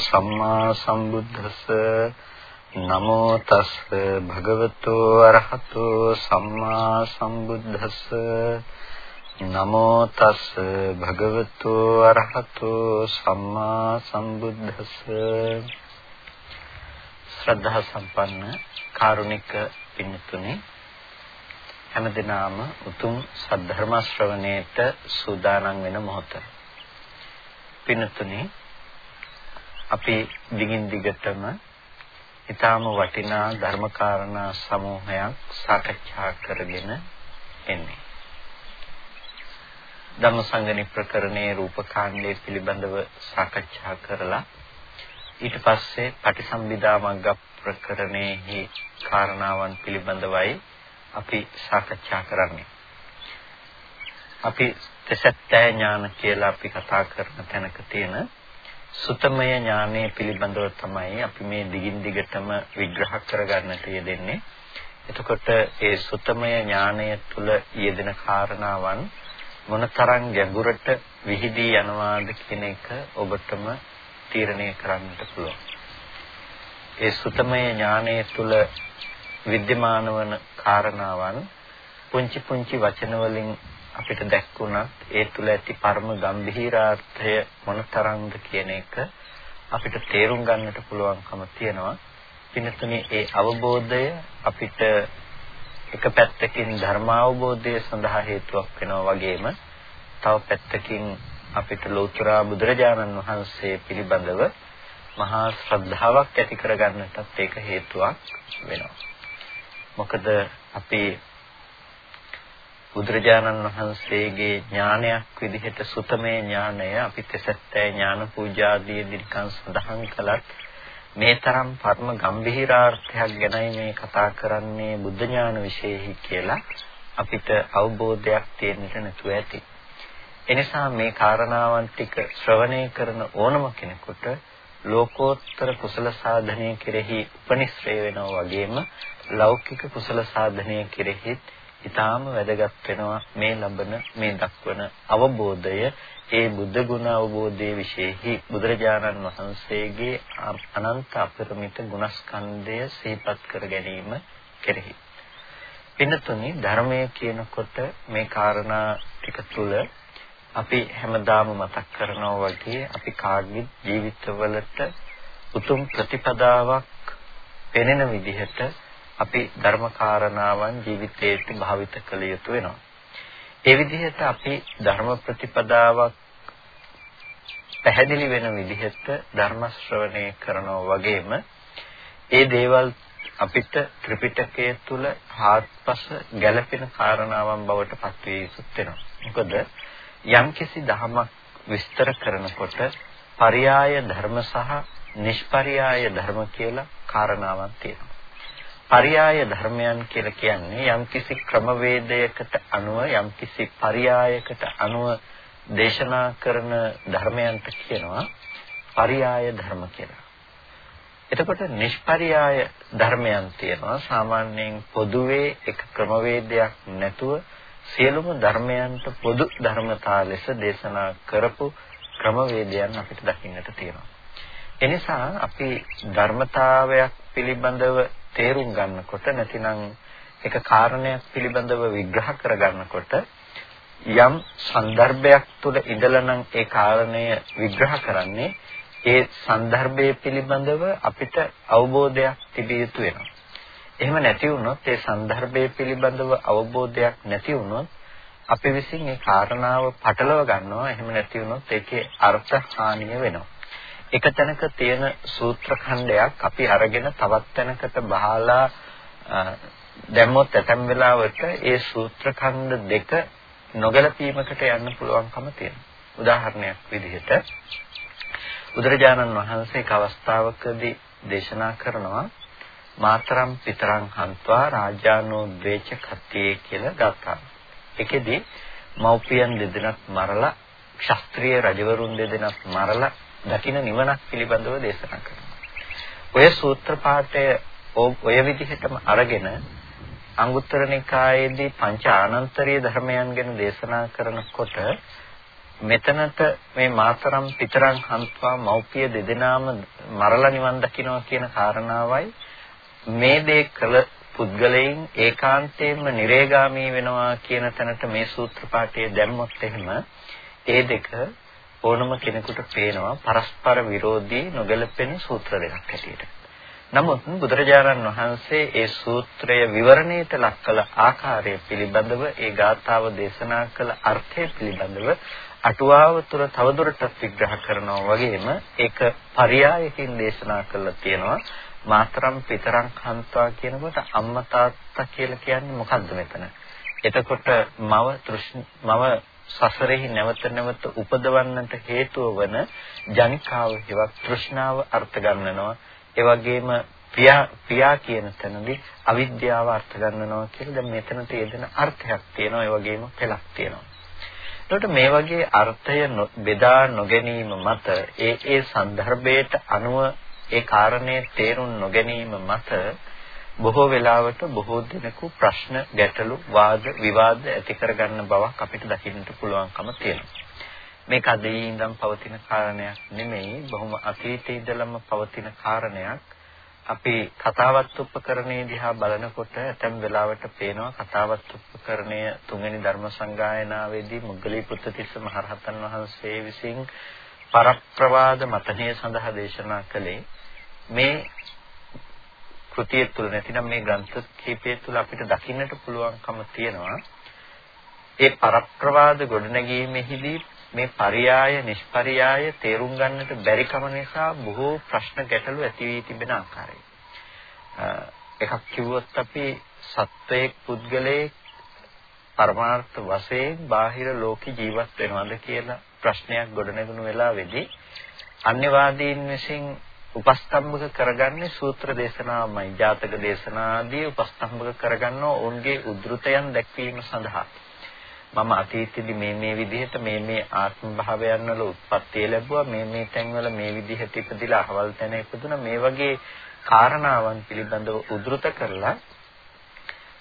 සම්මා සම්බුද්දස්ස නමෝ තස් භගවතු අරහතෝ සම්මා සම්බුද්දස්ස නමෝ තස් භගවතු අරහතෝ සම්මා සම්බුද්දස්ස ශ්‍රද්ධා සම්පන්න කාරුණික පින්තුනේ හැමදිනාම උතුම් සද්ධර්ම ශ්‍රවණයට සූදානම් වෙන මොහොත. පින්තුනේ අපි දිගින් දිගටම ඊටාම වටිනා ධර්මකාරණා සමූහයක් සාකච්ඡා කරගෙන එන්නේ. ධම්මසංගණි ප්‍රකරණයේ රූපකාණ්ඩය පිළිබඳව සාකච්ඡා කරලා ඊට පස්සේ පටිසම්භිදා මග්ග ප්‍රකරණයේ කාරණාවන් පිළිබඳවයි අපි සාකච්ඡා කරන්නේ. අපි තසත්ත්‍ය ඥාන කියලා අපි කතා කරන තැනක තියෙන සුතමය ඥානය පිළිබඳව තමයි අපි මේ දිගින් දිගටම විග්‍රහ කරගන්නට යෙදෙන්නේ. එතකොට ඒ සුතමය ඥානය තුල යෙදෙන කාරණාවන් මොනතරම් ගැඹුරට විහිදී යනවාද කියන එක ඔබටම තීරණය කරන්නට පුළුවන්. ඒ සුතමය ඥානය තුල විද්‍යමාන වන කාරණාවන් පුංචි පුංචි වචන වලින් අපිට දැක්ුණත් ඒ තුල ඇති පරම ගම්භීරාර්ථය මොනතරම්ද කියන එක අපිට තේරුම් ගන්නට පුළුවන්කම තියෙනවා. පින්තුනේ ඒ අවබෝධය අපිට එක පැත්තකින් ධර්ම අවබෝධය සඳහා හේතුවක් වෙනවා වගේම තව පැත්තකින් අපිට ලෝතර බුදුරජාණන් වහන්සේ පිළිබඳව මහා ශ්‍රද්ධාවක් ඇති කරගන්නටත් ඒක හේතුවක් වෙනවා. මොකද අපි බුදුරජාණන් වහන්සේගේ ඥානයක් විදිහට සුතමේ ඥානය අපි තෙසත්තේ ඥාන පූජාදී දිනකන් සඳහන් කළත් මේ තරම් පරම ගම්භීරාර්ථයක් ගැනයි මේ කතා කරන්නේ බුද්ධ ඥාන විශේෂයි කියලා අපිට අවබෝධයක් තියෙන්නට නැතුව ඇති. එනිසා මේ කාරණාවන් ටික ශ්‍රවණය කරන ඕනම කෙනෙකුට ලෝකෝත්තර කුසල සාධනය කෙරෙහි උපනිශ්‍රේ වෙනවා වගේම ලෞකික කුසල සාධනය කෙරෙහිත් ඊටාම වැදගත් වෙනවා මේ ලබන මේ දක්වන අවබෝධය ඒ බුද්ධ ගුණ අවබෝධයේ විශේෂයි බුදුරජාණන් වහන්සේගේ අනන්ත අපරිමිත ගුණස්කන්ධය සිහිපත් කර ගැනීම කෙරෙහි. පින්නතුනි ධර්මය කියනකොට මේ කාරණා ටික තුල අපි හැමදාම මතක් කරනවා වගේ අපි කාගේ ජීවිතවලට උතුම් ප්‍රතිපදාවක් පෙනෙන විදිහට අපි ධර්ම කාරණාවන් ජීවිතයට භාවිත කළ යුතු වෙනවා. ඒ විදිහට අපි ධර්ම ප්‍රතිපදාවක් පැහැදිලි වෙන විදිහට ධර්ම ශ්‍රවණය කරනවා වගේම ඒ දේවල් අපිට ත්‍රිපිටකය තුල හාත්පස ගැළපෙන කාරණාවන් බවට පත්විය යුතුත් වෙනවා. මොකද යම්කිසි ධමයක් විස්තර කරනකොට පරියාය ධර්ම සහ නිෂ්පරියාය ධර්ම කියලා කාරණාවක් තියෙනවා. පරියාය ධර්මයන් කියලා කියන්නේ යම්කිසි ක්‍රමවේදයකට අනුව යම්කිසි පරියායකට අනුව දේශනා කරන ධර්මයන්ට කියනවා පරියාය ධර්ම කියලා. එතකොට නිෂ්පරියාය ධර්මයන් තියෙනවා සාමාන්‍යයෙන් පොදුවේ එක ක්‍රමවේදයක් නැතුව සියලුම ධර්මයන්ට පොදු ධර්මතා ලෙස දේශනා කරපු ක්‍රමවේදයන් අපිට දකින්නට තියෙනවා. එනිසා අපි ධර්මතාවයක් පිළිබඳව තේරුම් ගන්නකොට නැතිනම් එක කාරණයක් පිළිබඳව විග්‍රහ කර ගන්නකොට යම් સંદર્ભයක් තුළ ඉඳලා නම් ඒ කාරණය විග්‍රහ කරන්නේ ඒ સંદર્ભයේ පිළිබඳව අපිට අවබෝධයක් තිබිය යුතු වෙනවා. එහෙම නැති වුණොත් ඒ સંદર્ભයේ පිළිබඳව අවබෝධයක් නැති වුණොත් අපි විසින් ඒ කාරණාව පටලව ගන්නවා. එහෙම නැති වුණොත් ඒකේ අර්ථ හානිය වෙනවා. එක තැනක තියෙන සූත්‍ර ඛණ්ඩයක් අපි අරගෙන තවත් තැනකට බහලා දැම්මොත් ඇතැම් වෙලාවට ඒ සූත්‍ර ඛණ්ඩ දෙක නොගැලපීමකට යන්න පුළුවන්කම තියෙනවා. උදාහරණයක් විදිහට බුදුරජාණන් වහන්සේ එක් අවස්ථාවකදී දේශනා කරනවා මාතරම් පිතරං හන්ත්වා රාජානෝ ද්වේච කත්තියේ කියලා ගත්තා. ඒකෙදි මව්පියන් දෙදෙනක් මරලා ශාස්ත්‍රීය රජවරුන් දෙදෙනක් මරලා දකින්න නිවනක් පිළිබඳව දේශනා කරනවා. ඔය සූත්‍ර පාඨය ඔය විදිහටම අරගෙන අංගුත්තර නිකායේදී පංච ආනන්තරීය ධර්මයන් ගැන දේශනා කරනකොට මෙතනට මේ මාතරම් පිතරම් හන්ත්වා මෞපිය දෙදෙනාම මරලා නිවන් දකින්නවා කියන කාරණාවයි මේ දේ කළ පුද්ගලයන් ඒකාන්තයෙන්ම නිරේගාමී වෙනවා කියන තැනට මේ සූත්‍ර පාඨය දැම්මොත් එහෙම ඒ දෙක ඕනම කෙනෙකුට පේනවා පරස්පර විරෝධී නොගැලපෙන සූත්‍ර දෙකක් හැටියට. නමුත් බුදුරජාණන් වහන්සේ ඒ සූත්‍රය විවරණයට ලක් කළ ආකාරය පිළිබඳව ඒ ගාථාව දේශනා කළ අර්ථය පිළිබඳව අටුවාව තුළ තවදුරටත් විග්‍රහ කරනවා වගේම ඒක පරයයකින් දේශනා කළා තියෙනවා මාතරම් පිතරම් කන්තා කියනකොට අම්මා තාත්තා කියලා කියන්නේ මොකද්ද මෙතන? එතකොට මව මව සසරෙහි නැවත නැවත උපදවන්නට හේතුව වන ජනිකාව හෙවත් තෘෂ්ණාව අර්ථ ගන්නනවා. ඒ වගේම පියා පියා කියන තැනදී අවිද්‍යාව අර්ථ ගන්නනවා කියලා දැන් මෙතන තියෙන අර්ථයක් තියෙනවා. ඒ වගේම පළක් තියෙනවා. එතකොට මේ වගේ අර්ථය බෙදා නොගැනීම මත ඒ ඒ සන්දර්භයට අනුව ඒ කාරණේ තේරුම් නොගැනීම මත බොහෝ වෙලාවට බොහෝ දිනකු ප්‍රශ්න ගැටලු වාද විවාද ඇති කරගන්න බවක් අපිට දකින්නට පුළුවන්කම තියෙනවා. මේක අදී ඉඳන් පවතින කාරණයක් නෙමෙයි බොහොම අතීතයේ ඉඳලම පවතින කාරණයක්. අපි කතාවත් උපකරණයේ දිහා බලනකොට ඇතැම් වෙලාවට පේනවා කතාවත් උපකරණය තුන්වෙනි ධර්ම සංගායනාවේදී මුගලී පුත්තිස්ස මහරහතන් වහන්සේ විසින් පරප්‍රවාද මතනය සඳහා දේශනා කළේ මේ කෘතිය තුළ නැතිනම් මේ ග්‍රන්ථ කීපය තුළ අපිට දකින්නට පුළුවන්කම තියෙනවා ඒ පරප්‍රවාද ගොඩනැගීමේදී මේ පරියාය නිෂ්පරියාය තේරුම් ගන්නට බැරි කම නිසා බොහෝ ප්‍රශ්න ගැටලු ඇති වී තිබෙන ආකාරය. එකක් කිව්වොත් අපි සත්වයේ පුද්ගලයේ පරමාර්ථ වශයෙන් බාහිර ලෝකේ ජීවත් වෙනවද කියලා ප්‍රශ්නයක් ගොඩනැගුණු වෙලාවේදී අන්‍යවාදීන් විසින් උපස්තම්භක කරගන්නේ සූත්‍ර දේශනාවමයි. ජාතක දේශනා ආදී උපස්තම්භක කරගන්න ඔවුන්ගේ උද්ෘතයන් දැක්වීම සඳහා. මම අතීතයේදී මේ මේ විදිහට මේ මේ ආත්ම භාවයන් වල උත්පත්ති ලැබුවා. මේ මේ තැන්වල මේ විදිහට ඉපදිලා අහවල් තැන ඉපදුනා. මේ වගේ කාරණාවන් පිළිබඳව උද්ෘත කරලා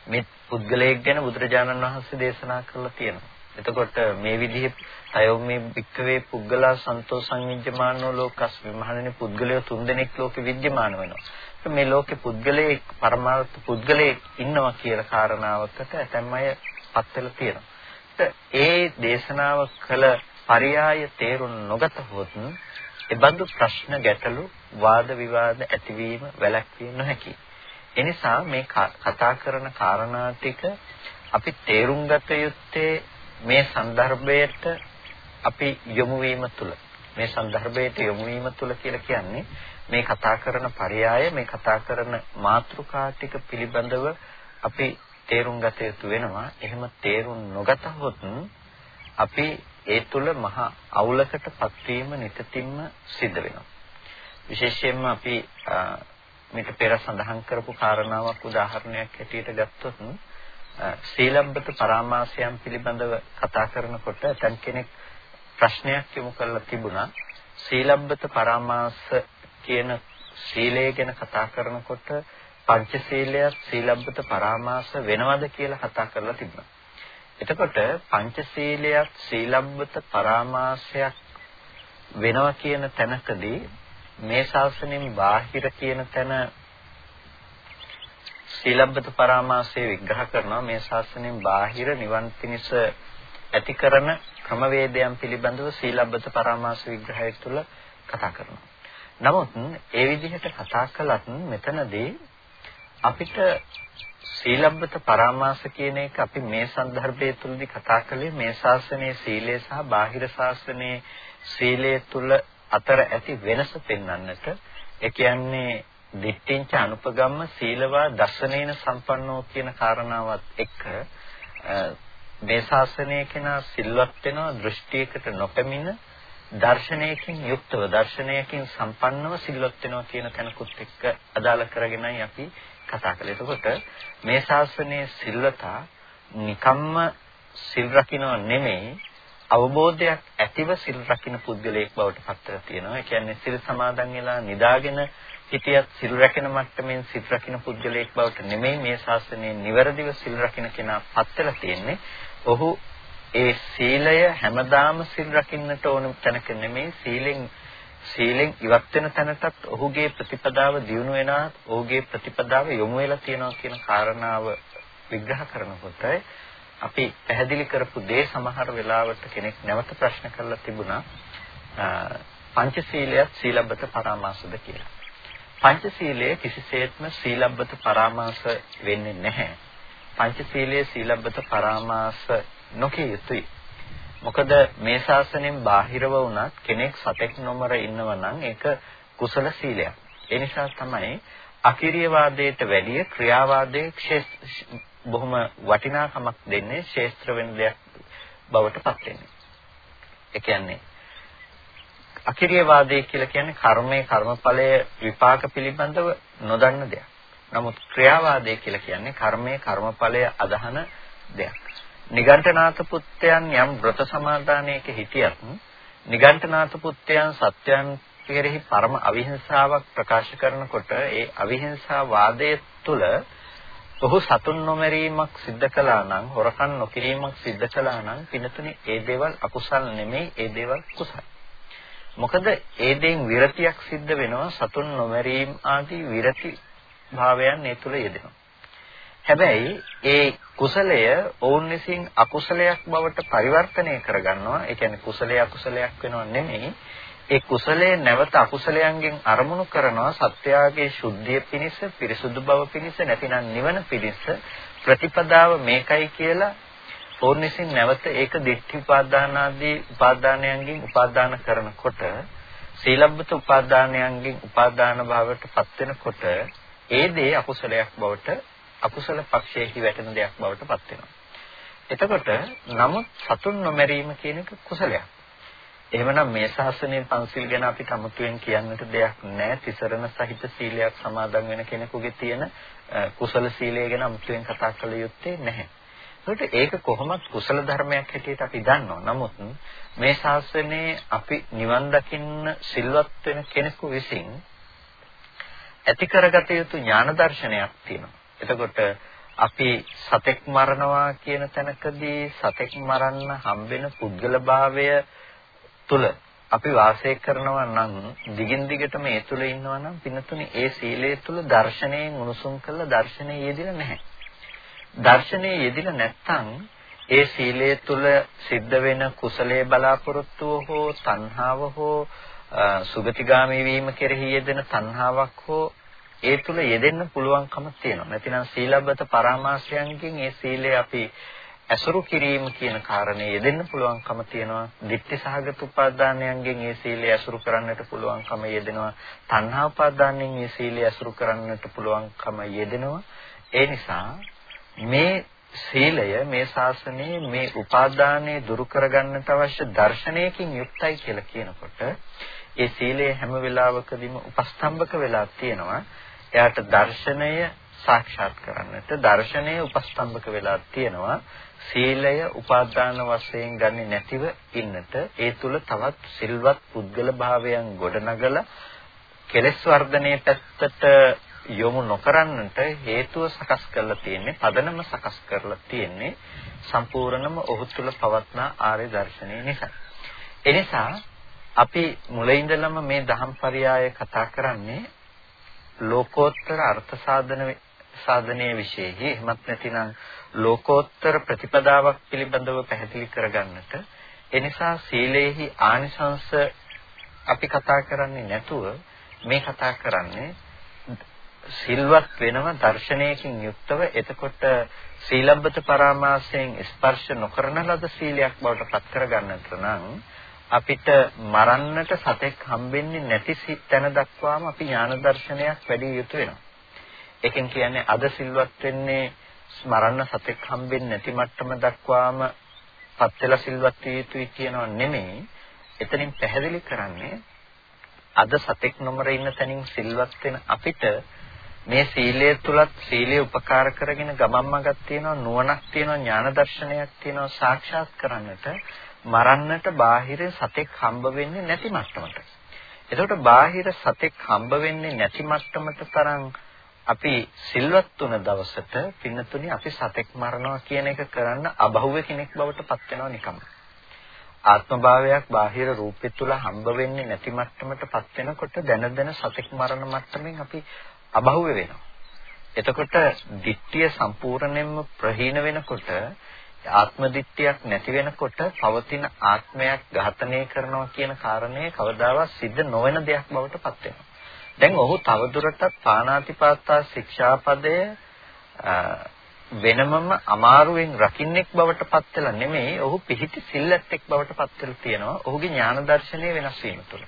මේ පුද්ගලයෙක් ගැන බුදුරජාණන් වහන්සේ දේශනා කරලා තියෙනවා. එතකොට මේ විදිහේ තයෝ මේ වික්කවේ පුද්ගලා සන්තෝ සංවිජ්ජමානෝ ලෝකස් විමහණනේ පුද්ගලයෝ තුන්දෙනෙක් ලෝකෙ විද්‍යමාන වෙනවා. මේ ලෝකේ පුද්ගලයේ පරමාර්ථ පුද්ගලයේ ඉන්නවා කියලා කාරණාවකට ඇතැම් අය පත් වෙලා තියෙනවා. ඒ දේශනාව කළ පරයාය තේරුම් නොගත හොත් එබඳු ප්‍රශ්න ගැටලු වාද විවාද ඇතිවීම වැළැක්විය නොහැකියි. එනිසා මේ කතා කරන කාරණා ටික අපි තේරුම් ගත යුත්තේ මේ સંદર્ભයට අපි යොමු වීම තුල මේ સંદર્ભයට යොමු වීම තුල කියලා කියන්නේ මේ කතා කරන පරයය මේ කතා කරන මාතෘකා ටික පිළිබඳව අපි තේරුම් ගත යුතු වෙනවා. එහෙම තේරුම් නොගතහොත් අපි ඒ තුල මහා අවුලකට පත්වීම නිතින්ම සිද්ධ වෙනවා. විශේෂයෙන්ම අපි මේක පෙර සඳහන් කරපු කාරණාවක් උදාහරණයක් ඇටියට ගත්තොත් සීලබ්බත පරාමාසයන් පිළිබඳව කතා කරනකොට දැන් කෙනෙක් ප්‍රශ්නයක් යොමු කරලා තිබුණා සීලබ්බත පරාමාස කියන සීලය ගැන කතා කරනකොට පංචශීලයක් සීලබ්බත පරාමාස වෙනවද කියලා කතා කරලා තිබුණා. එතකොට පංචශීලයක් සීලබ්බත පරාමාසයක් වෙනවා කියන තැනකදී මේ ශාසනයෙන් බාහිර කියන තැන සීලබ්බත පරාමාසයේ විග්‍රහ කරනවා මේ ශාසනයෙන් බාහිර නිවන් පිණිස ඇති කරන ක්‍රමවේදයන් පිළිබඳව සීලබ්බත පරාමාස විග්‍රහය තුළ කතා කරනවා. නමුත් ඒ විදිහට කතා කළත් මෙතනදී අපිට සීලබ්බත පරාමාස කියන එක අපි මේ સંદર્ભය තුළදී කතා කළේ මේ ශාසනයේ සීලය සහ බාහිර ශාසනයේ සීලය තුළ අතර ඇති වෙනස පෙන්වන්නට ඒ කියන්නේ දිට්ඨිංච අනුපගම්ම සීලවා දර්ශනේන සම්පන්නෝ කියන කාරණාවත් එක්ක මේ ශාසනය කෙනා සිල්වත් වෙනවා දෘෂ්ටියකට නොපැමිණ දර්ශනයකින් යුක්තව දර්ශනයකින් සම්පන්නව සිල්වත් වෙනවා කියන තැනකුත් එක්ක අදාළ කරගෙනයි අපි කතා කළේ. එතකොට මේ ශාසනයේ සිල්වතා නිකම්ම සිල් රකින්නව නෙමෙයි අවබෝධයක් ඇතිව සිල් රකින්න පුද්ගලයෙක් බවට පත්වලා තියෙනවා. ඒ කියන්නේ සිල් සමාදන් වෙලා නිදාගෙන හිටියත් සිල් රැකෙන මට්ටමින් සිල් රකින්න පුද්ගලයෙක් බවට නෙමෙයි මේ ශාසනයේ නිවැරදිව සිල් රකින්න කෙනා පත් වෙලා තියෙන්නේ. ඔහු ඒ සීලය හැමදාම සිල් රකින්නට ඕන තැනක නෙමෙයි සීලෙන් සීලෙන් ඉවත් වෙන තැනටත් ඔහුගේ ප්‍රතිපදාව දියුණු වෙනා ඔහුගේ ප්‍රතිපදාව යොමු වෙලා තියෙනවා කියන කාරණාව විග්‍රහ කරනකොට අපි පැහැදිලි කරපු දේ සමහර වෙලාවට කෙනෙක් නැවත ප්‍රශ්න කරලා තිබුණා පංචශීලයත් සීලබ්බත පරාමාසද කියලා. පංචශීලය කිසිසේත්ම සීලබ්බත පරාමාස වෙන්නේ නැහැ. පංචශීලයේ සීලබ්බත පරාමාස නොකිය යුතුයි. මොකද මේ ශාසනයෙන් බාහිරව වුණත් කෙනෙක් සතෙක් නොමර ඉන්නව නම් ඒක කුසල සීලයක්. ඒ නිසා තමයි අකිරිය වාදයට වැඩිය ක්‍රියාවාදයේ බොහොම වටිනාකමක් දෙන්නේ ශේස්ත්‍ර වෙන දෙයක් බවට පත් වෙන්නේ. ඒ කියන්නේ අකිරියවාදය කියලා කියන්නේ කර්මයේ කර්මඵලය විපාක පිළිබඳව නොදන්න දෙයක්. නමුත් ක්‍රියාවාදය කියලා කියන්නේ කර්මයේ කර්මඵලය අදහන දෙයක්. නිගණ්ඨනාථ පුත්‍රයන් යම් ව්‍රත සමාදානයක හිටියත් නිගණ්ඨනාථ පුත්‍රයන් සත්‍යයන් කෙරෙහි පරම අවිහිංසාවක් ප්‍රකාශ කරනකොට ඒ අවිහිංසා වාදයේ තුල ඔහු සතුන් නොමරීමක් සිද්ධ කළා නම් හොරකම් නොකිරීමක් සිද්ධ කළා නම් පිනතුනේ ඒ දේවල් අකුසල් නෙමෙයි ඒ දේවල් කුසල්. මොකද ඒ දෙයින් විරතියක් සිද්ධ වෙනවා සතුන් නොමරීම ආදී විරති භාවයන් ඒ තුල යෙදෙනවා. හැබැයි ඒ කුසලය ඔවුන් විසින් අකුසලයක් බවට පරිවර්තනය කරගන්නවා. ඒ කියන්නේ කුසලයේ අකුසලයක් වෙනව නෙමෙයි. ඒ කුසලයේ නැවත අකුසලයන්ගෙන් අරමුණු කරනවා සත්‍යාගයේ ශුද්ධිය පිණිස, පිරිසුදු බව පිණිස, නැතිනම් නිවන පිණිස ප්‍රතිපදාව මේකයි කියලා ඔවුන් විසින් නැවත ඒක දිට්ඨි උපාදානාදී උපාදානයන්ගෙන් උපාදාන කරනකොට සීලබ්බත උපාදානයන්ගෙන් උපාදාන භාවයට පත් වෙනකොට ඒ දේ අකුසලයක් බවට අකුසල පක්ෂයේහි වැටෙන දෙයක් බවට පත් වෙනවා. එතකොට නමුත් සතුන් නොමැරීම කියන එක කුසලයක්. එහෙමනම් මේ ශාසනයේ පන්සිල් ගැන අපිට අමුතුවෙන් කියන්නට දෙයක් නැහැ. තිසරණ සහිත සීලයක් සමාදන් වෙන කෙනෙකුගේ තියෙන කුසල සීලය ගැන අමුතුවෙන් කතා කළ යුත්තේ නැහැ. ඒකට ඒක කොහොමත් කුසල ධර්මයක් හැටියට අපි දන්නවා. නමුත් මේ ශාසනයේ අපි නිවන් දකින්න සිල්වත් වෙන කෙනෙකු විසින් ඇති කරගත යුතු ඥාන දර්ශනයක් තියෙනවා. එතකොට අපි සතෙක් මරනවා කියන තැනකදී සතෙක් මරන්න හම්බෙන පුද්ගල භාවය තුල අපි වාසය කරනවා නම් දිගින් දිගටම ඒ තුල ඉන්නවා නම් පින්නතුනේ ඒ සීලය තුල දර්ශනයෙන් උණුසුම් කළ දර්ශනයේ යෙදිලා නැහැ. දර්ශනයේ යෙදිලා නැත්නම් ඒ සීලය තුල සිද්ධ වෙන කුසලයේ බලාපොරොත්තුව හෝ තණ්හාව හෝ සුගතිගාමී වීම කෙරෙහි යෙදෙන තණ්හාවක් හෝ ඒ තුල යෙදෙන්න පුළුවන්කම තියෙනවා. නැතිනම් සීලබ්බත පරාමාශයන්ගෙන් ඒ සීලය අපි ඇසුරු කිරීම කියන කාරණේ යෙදෙන්න පුළුවන්කම තියෙනවා. ditthi සහගත උපාදානයන්ගෙන් ඒ සීලය ඇසුරු කරන්නට පුළුවන්කම යෙදෙනවා. තණ්හා උපාදානයෙන් ඒ සීලය ඇසුරු කරන්නට පුළුවන්කම යෙදෙනවා. ඒ නිසා මේ සීලය මේ ශාසනයේ මේ උපාදානයේ දුරු කරගන්නට අවශ්‍ය දර්ශනයකින් යුක්තයි කියලා කියනකොට ඒ සීලය හැම වෙලාවකදීම උපස්තම්භක වෙලා තියෙනවා. එයාට දර්ශනය සාක්ෂාත් කරන්නට දර්ශනය උපස්තම්භක වෙලා තියෙනවා. සීලය උපාදාන වශයෙන් ගන්නේ නැතිව ඉන්නට ඒ තුල තවත් සිල්වත් පුද්ගල භාවයන් ගොඩනගලා කෙලෙස් වර්ධනයේ පැත්තට යොමු නොකරන්නට හේතුව සකස් කරලා තියෙන්නේ පදනම සකස් කරලා තියෙන්නේ සම්පූර්ණම ඔහු තුල පවත්නා ආර්ය දර්ශනය නිසා. එනිසා අපි මුලින්දලම මේ දහම් පරයය කතා කරන්නේ ලෝකෝත්තර අර්ථ සාධන සාධනයේ විශේෂයි එහෙමත් නැතිනම් ලෝකෝත්තර ප්‍රතිපදාවක් පිළිබඳව පැහැදිලි කරගන්නට එනිසා සීලේහි ආනිසංස අපි කතා කරන්නේ නැතුව මේ කතා කරන්නේ සිල්වත් වෙනව දර්ශනයකින් යුක්තව එතකොට සීලබ්බත පරාමාසයෙන් ස්පර්ශ නොකරන ලද සීලයක් බවට පත් කරගන්නට නම් අපිට මරන්නට සතෙක් හම්බෙන්නේ නැති තැන දක්වාම අපි ඥාන දර්ශනයක් වැඩි යුතු වෙනවා. ඒකෙන් කියන්නේ අද සිල්වත් වෙන්නේ මරන්න සතෙක් හම්බෙන්නේ නැති මට්ටම දක්වාම පත් වෙලා සිල්වත් විය යුතුයි කියනව නෙමෙයි. එතනින් පැහැදිලි කරන්නේ අද සතෙක් නොමර ඉන්න තැනින් සිල්වත් වෙන අපිට මේ සීලය තුලත් සීලය උපකාර කරගෙන ගමන් මගක් තියෙනවා නුවණක් තියෙනවා ඥාන දර්ශනයක් තියෙනවා සාක්ෂාත් කරන්නට මරන්නට බාහිර සතෙක් හම්බ වෙන්නේ නැති මට්ටමට. එතකොට බාහිර සතෙක් හම්බ වෙන්නේ නැති මට්ටමට තරම් අපි සිල්වත් තුන දවසට පින්නතුනි අපි සතෙක් මරනවා කියන එක කරන්න අබහුව කෙනෙක් බවට පත් වෙනවා නිකම්ම. ආත්මභාවයක් බාහිර රූපෙ තුල හම්බ වෙන්නේ නැති මට්ටමට පත් වෙනකොට දැන දැන සතෙක් මරණ මට්ටමින් අපි අබහුව වෙනවා. එතකොට දිට්ඨිය සම්පූර්ණයෙන්ම ප්‍රහීන වෙනකොට ආත්ම දිට්ඨියක් නැති වෙනකොට පවතින ආත්මයක් ඝාතනය කරනවා කියන කාරණය කවදාවත් සිද්ධ නොවන දෙයක් බවට පත් වෙනවා. දැන් ඔහු තවදුරටත් පාණාතිපාතා ශික්ෂාපදය වෙනමම අමාරුවෙන් රකින්නෙක් බවට පත් වෙලා නෙමෙයි ඔහු පිහිටි සිල්ලැත්තෙක් බවට පත් වෙලා තියෙනවා. ඔහුගේ ඥාන දර්ශනය වෙනස් වීම තුළ.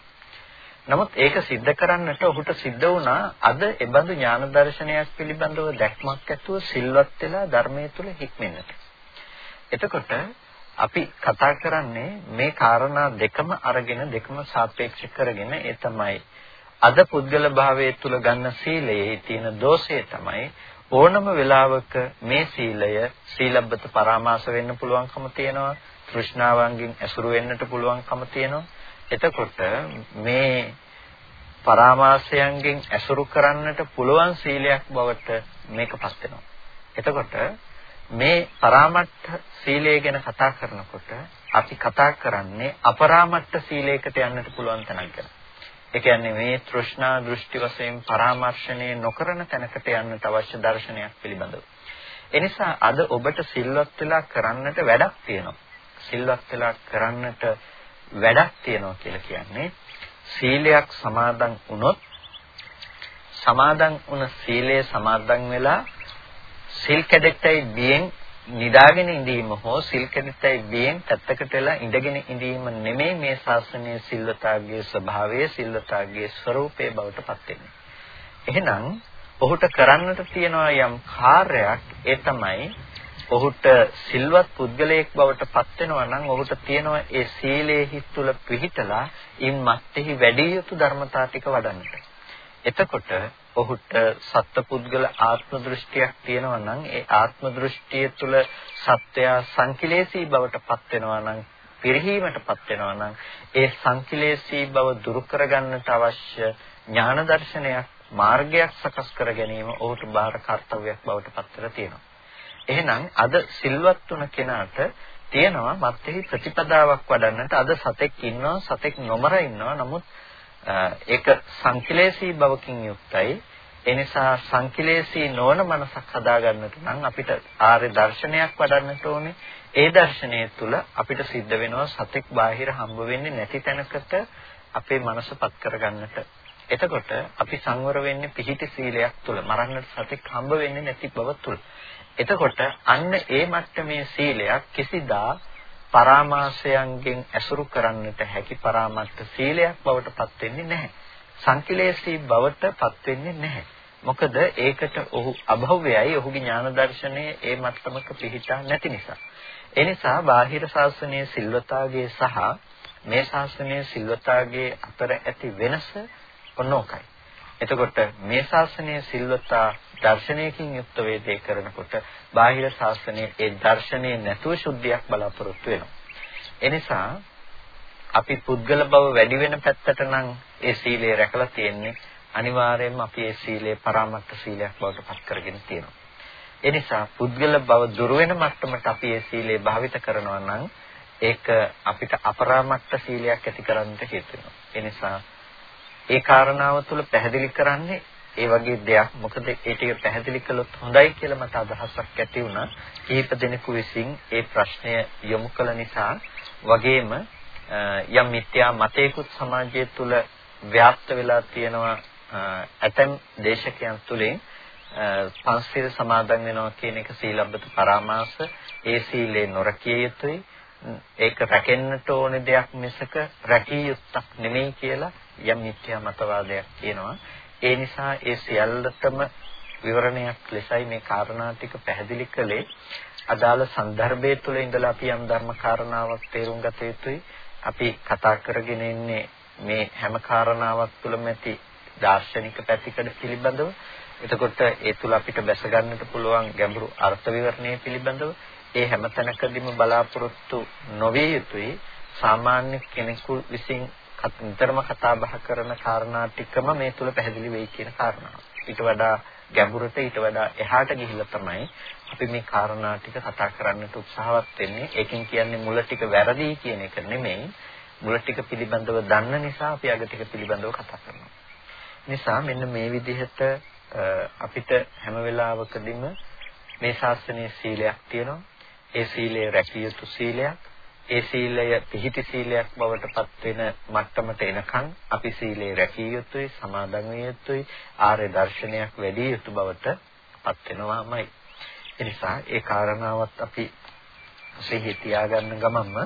නමුත් ඒක सिद्ध කරන්නට ඔහුට සිද්ධ වුණා අද එබඳු ඥාන දර්ශනයක් පිළිබඳව දැක්මක් ඇතුව සිල්වත් වෙලා ධර්මයේ තුල හික්මෙන්නට. එතකොට අපි කතා කරන්නේ මේ කාරණා දෙකම අරගෙන දෙකම සාපේක්ෂ කරගෙන ඒ තමයි අද පුද්ගල භාවයේ තුල ගන්න සීලයේ තියෙන දෝෂය තමයි ඕනම වෙලාවක මේ සීලය සීලබ්බත පරාමාස වෙන්න පුළුවන්කම තියෙනවා තෘෂ්ණාවන්ගෙන් ඇසුරු වෙන්නට පුළුවන්කම තියෙනවා එතකොට මේ පරාමාසයන්ගෙන් ඇසුරු කරන්නට පුළුවන් සීලයක් බවට මේකපත් වෙනවා. එතකොට මේ පරාමට්ඨ සීලය ගැන කතා කරනකොට අපි කතා කරන්නේ අපරාමට්ඨ සීලයකට යන්නට පුළුවන් තැනක් ගැන. ඒ කියන්නේ මේ තෘෂ්ණා දෘෂ්ටි වශයෙන් පරාමර්ශණය නොකරන තැනකට යන්නට අවශ්‍ය දර්ශනයක් පිළිබඳව. එනිසා අද ඔබට සිල්වත් වෙලා කරන්නට වැඩක් තියෙනවා. සිල්වත් වෙලා කරන්නට වැඩක් තියනවා කියලා කියන්නේ සීලයක් සමාදන් වුණොත් සමාදන් වුණ සීලය සමාදන් වෙලා සිල් කැඩෙට්ටයි බියෙන් නිදාගෙන ඉඳීම හෝ සිල් කැඩෙට්ටයි බියෙන් පැත්තකට වෙලා ඉඳගෙන ඉඳීම නෙමෙයි මේ ශාසනයේ සිල්වතාගේ ස්වභාවය සිල්වතාගේ ස්වરૂපේ බවට පත් වෙන්නේ. එහෙනම් ඔහුට කරන්නට තියෙනවා යම් කාර්යයක් ඒ තමයි ඔහුට සිල්වත් පුද්ගලයෙක් බවට පත් වෙනවා නම් ඔහුට තියෙනවා ඒ සීලයේ තුල පිහිටලා ඉන් මත්තේහි වැඩි යුතු ධර්මතා ටික වඩන්නට. එතකොට ඔහුට සත්පුද්ගල ආත්ම දෘෂ්ටියක් තියෙනවා නම් ඒ ආත්ම දෘෂ්ටිය තුල සත්‍යය සංකිලේශී බවට පත් වෙනවා නම් පිරිහීමට පත් වෙනවා නම් ඒ සංකිලේශී බව දුරු කරගන්නට අවශ්‍ය ඥාන දර්ශනයක් මාර්ගයක් සකස් කර ගැනීම ඔහුට බාර කාර්යයක් බවට පත් වෙලා තියෙනවා. එහෙනම් අද සිල්වත් තුන කෙනාට තියෙනවා මත්ෙහි ප්‍රතිපදාවක් වඩන්නට. අද සතෙක් ඉන්නවා සතෙක් නොමර ඉන්නවා. නමුත් ඒක සංකිලේශී බවකින් යුක්තයි. එනිසා සංකිලේශී නොවන මනසක් හදාගන්නට නම් අපිට ආර්ය දර්ශනයක් වඩන්නට ඕනේ. ඒ දර්ශනය තුළ අපිට සිද්ධ වෙනවා සතෙක් බාහිර හම්බ වෙන්නේ නැති තැනකට අපේ මනසපත් කරගන්නට. එතකොට අපි සංවර වෙන්නේ පිහිටි සීලයක් තුළ. මරන්නට සතෙක් හම්බ වෙන්නේ නැති බව තුළ. එතකොට අන්න ඒ මට්ටමේ සීලයක් කිසිදා පරාමාසයන්ගෙන් ඇසුරු කරන්නට හැකි පරාමර්ථ සීලයක් බවට පත් වෙන්නේ නැහැ. සංකිලේශී බවට පත් වෙන්නේ නැහැ. මොකද ඒකට ඔහු අභව්‍යයි ඔහුගේ ඥාන දර්ශනයේ ඒ මට්ටමක පිහිටා නැති නිසා. ඒ නිසා බාහිර ශාසනයේ සිල්වතාගේ සහ මේ ශාසනයේ සිල්වතාගේ අතර ඇති වෙනස ඔන්නෝකයි. එතකොට මේ ශාසනයේ සිල්වතා දර්ශනයකින් යුක්ත වේදේ කරනකොට බාහිර ශාස්ත්‍රයේ ඒ දර්ශනයේ නැතුව ශුද්ධියක් බලාපොරොත්තු වෙනවා. එනිසා අපි පුද්ගල බව වැඩි වෙන පැත්තට නම් ඒ සීලය රැකලා තියෙන්නේ අනිවාර්යයෙන්ම අපි ඒ සීලය පරාමර්ථ සීලයක් බවට පත් කරගෙන තියෙනවා. එනිසා පුද්ගල බව දුර වෙන මට්ටමට අපි ඒ සීලය භාවිත කරනවා නම් ඒක අපිට අපරාමර්ථ සීලයක් ඇති කරන්නට හේතු වෙනවා. එනිසා ඒ කාරණාව තුළ පැහැදිලි කරන්නේ ඒ වගේ දෙයක් මොකද ඒ ටික පැහැදිලි කළොත් හොඳයි කියලා මට අදහසක් ඇති වුණා. කීප දෙනෙකු විසින් ඒ ප්‍රශ්නය යොමු කළ නිසා වගේම යම් මිත්‍යා මතයකුත් සමාජය තුළ ව්‍යාප්ත වෙලා තියෙනවා ඇතැම් දේශකයන් තුළින් පංචශීල සමාදන් වෙනවා කියන එක සීලබ්බත පරාමාස ඒ සීලේ නොරකිය යුතුයි ඒක රැකෙන්නට ඕනේ දෙයක් මිසක රැකී යුත්තක් නෙමෙයි කියලා යම් මිත්‍යා මතවාදයක් තියෙනවා. ඒ නිසා ඒ සියල්ලටම විවරණයක් ලෙසයි මේ කාරණා ටික පැහැදිලි කළේ. අදාළ સંદર્ભය තුළ ඉඳලා අපි යම් ධර්ම කාරණාවක් තේරුම් ගත යුතුයි. අපි කතා කරගෙන ඉන්නේ මේ හැම කාරණාවක් තුළම ඇති දාර්ශනික පැතිකඩ පිළිබඳව. එතකොට ඒ තුළ අපිට බැස ගන්නට පුළුවන් ගැඹුරු අර්ථ විවරණය පිළිබඳව ඒ හැම තැනකදීම බලාපොරොත්තු නොවිය යුතුයි සාමාන්‍ය කෙනෙකු විසින් නිතරම කතා බහ කරන කාරණා ටිකම මේ තුල පැහැදිලි වෙයි කියන කාරණාව. ඊට වඩා ගැඹුරට ඊට වඩා එහාට ගිහිල්ලා තමයි අපි මේ කාරණා ටික කතා කරන්නට උත්සාහවත් වෙන්නේ. ඒකෙන් කියන්නේ මුල ටික වැරදි කියන එක නෙමෙයි. මුල ටික පිළිබඳව දන්න නිසා අපි අග ටික පිළිබඳව කතා කරනවා. නිසා මෙන්න මේ විදිහට අපිට හැම වෙලාවකදීම මේ ශාස්ත්‍රයේ සීලයක් තියෙනවා. ඒ සීලය රැකිය යුතු සීලයක්. ඒ සීලය පිහිටි සීලයක් බවට පත් වෙන මට්ටමට එනකන් අපි සීලය රැකිය යුතුයි, සමාදන් විය යුතුයි, ආර්ය දර්ශනයක් වැඩි යුතු බවට පත් වෙනවාමයි. ඒ නිසා ඒ කාරණාවත් අපි සිහි තියාගන්න ගමන්ම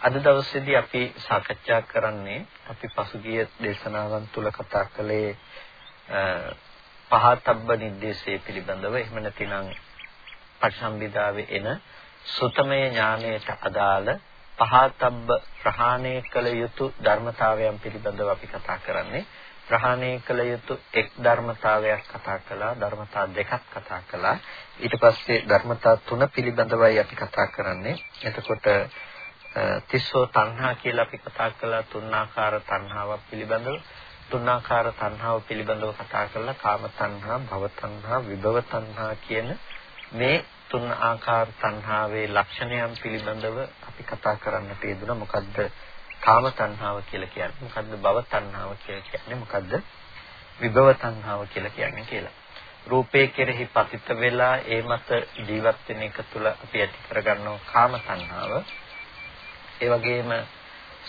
අද දවසේදී අපි සාකච්ඡා කරන්නේ අපි පසුගිය දේශනාවන් තුල කතා කළේ පහතබ්බ නිर्देशය පිළිබඳව එහෙම නැතිනම් පශම්බිදාවේ එන සුතමය ඥානයට අදාළ පහතබ්බ ප්‍රහාණය කළ යුතු ධර්මතාවයන් පිළිබඳව අපි කතා කරන්නේ. ප්‍රහාණය කළ යුතු එක් ධර්මතාවයක් කතා කළා ධර්මතා දෙකක් කතා කළා. ඊට පස්සේ ධර්මතා තුන පිළිබඳවයි අපි කතා කරන්නේ. එතකොට තිස්සෝ තණ්හා කියලා අපි කතා කළා තුන්ආකාර තණ්හාවක් පිළිබඳව. තුන්ආකාර තණ්හාව පිළිබඳව කතා කළා කාම තණ්හා භව තණ්හා විභව තණ්හා කියන මේ තුන් ආකාර තණ්හාවේ ලක්ෂණයන් පිළිබඳව අපි කතා කරන්නට යෙදුණා. මොකද්ද කාම තණ්හාව කියලා කියන්නේ? මොකද්ද භව තණ්හාව කියලා කියන්නේ? මොකද්ද විභව තණ්හාව කියලා කියන්නේ කියලා. රූපේ කෙරෙහි පතිත වෙලා ඒ මත ජීවත් වෙන එක තුළ අපි ඇති කරගන්නවා කාම තණ්හාව. ඒ වගේම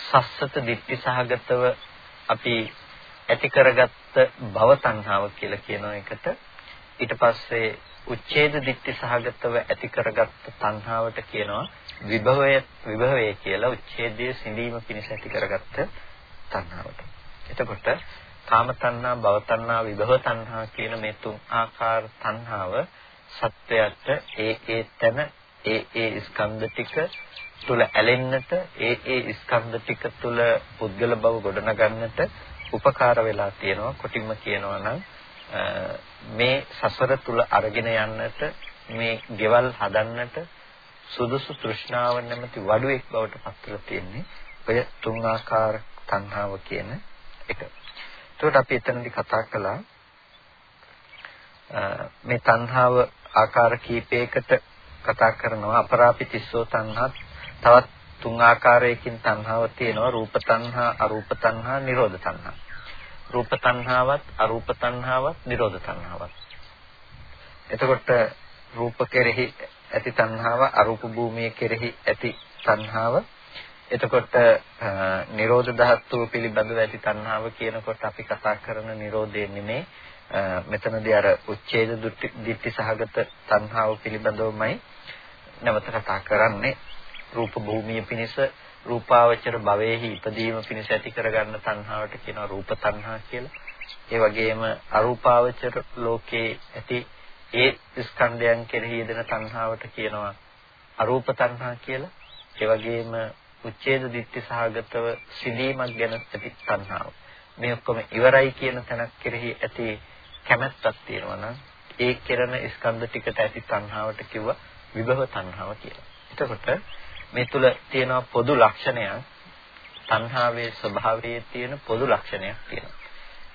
සස්සත දිට්ඨි සහගතව අපි ඇති කරගත්ත භව තණ්හාව කියලා කියන එකට ඊට පස්සේ උච්ඡේද දිට්ඨි සහගතව ඇති කරගත්ත තණ්හාවට කියනවා විභවය විභවය කියලා උච්ඡේදයේ සිඳීම පිණිස ඇති කරගත්ත තණ්හාවට. එතකොට කාම තණ්හා, භව තණ්හා, විභව තණ්හා කියන මේ තුන් ආකාර තණ්හාව සත්‍යයට ඒ ඒ තැන ඒ ඒ ස්කන්ධ ටික තුල ඇලෙන්නට ඒ ඒ ස්කන්ධ ටික තුල පුද්ගල බව ගොඩනගන්නට උපකාර වෙලා තියෙනවා කොටින්ම කියනවා නම් මේ සසර තුල අරගෙන යන්නට මේ ගෙවල් හදන්නට සුදුසු තෘෂ්ණාව නැමැති වඩුවෙක් බවට පත් වෙලා තියෙන්නේ ඔය තුන් ආකාර තණ්හාව කියන එක. එතකොට අපි එතනදී කතා කළා මේ තණ්හාව ආකාර කීපයකට කතා කරනවා. අපරාපිතිස්සෝ තණ්හා තවත් තුන් ආකාරයකින් තණ්හාව තියෙනවා. රූප තණ්හා අරූප තණ්හා නිරෝධ තණ්හා. රූප තණ්හාවත් අරූප තණ්හාවත් නිරෝධ තණ්හාවත්. එතකොට රූප කෙරෙහි ඇති තණ්හාව අරූප භූමිය කෙරෙහි ඇති තණ්හාව. එතකොට නිරෝධ ධාතුව පිළිබඳව ඇති තණ්හාව කියනකොට අපි කතා කරන නිරෝධය නෙමේ. මෙතනදී අර උච්ඡේද දිට්ඨි සහගත තණ්හාව පිළිබඳවමයි නැවත කතා කරන්නේ. රූප භූමිය පිණිස රූපාවචර භවයේහි ඉපදීම පිණිස ඇති කරගන්න තණ්හාවට කියනවා රූප තණ්හා කියලා. ඒ වගේම අරූපාවචර ලෝකේ ඇති ඒ ස්කන්ධයන් කෙරෙහි යෙදෙන තණ්හාවට කියනවා අරූප තණ්හා කියලා. ඒ වගේම උච්ඡේද දිට්ඨි සහගතව සිඳීමක් ගැන ඇති තණ්හාව. මේ ඔක්කොම ඉවරයි කියන තැනක් කෙරෙහි ඇති කැමැත්තක් තියෙනවා නම් ඒ කෙරෙන ස්කන්ධ ටිකට ඇති තණ්හාවට කිව්වා විභව තණ්හාව කියලා. එතකොට මේ තුල තියෙන පොදු ලක්ෂණයක් තණ්හාවේ ස්වභාවයේ තියෙන පොදු ලක්ෂණයක් තියෙනවා.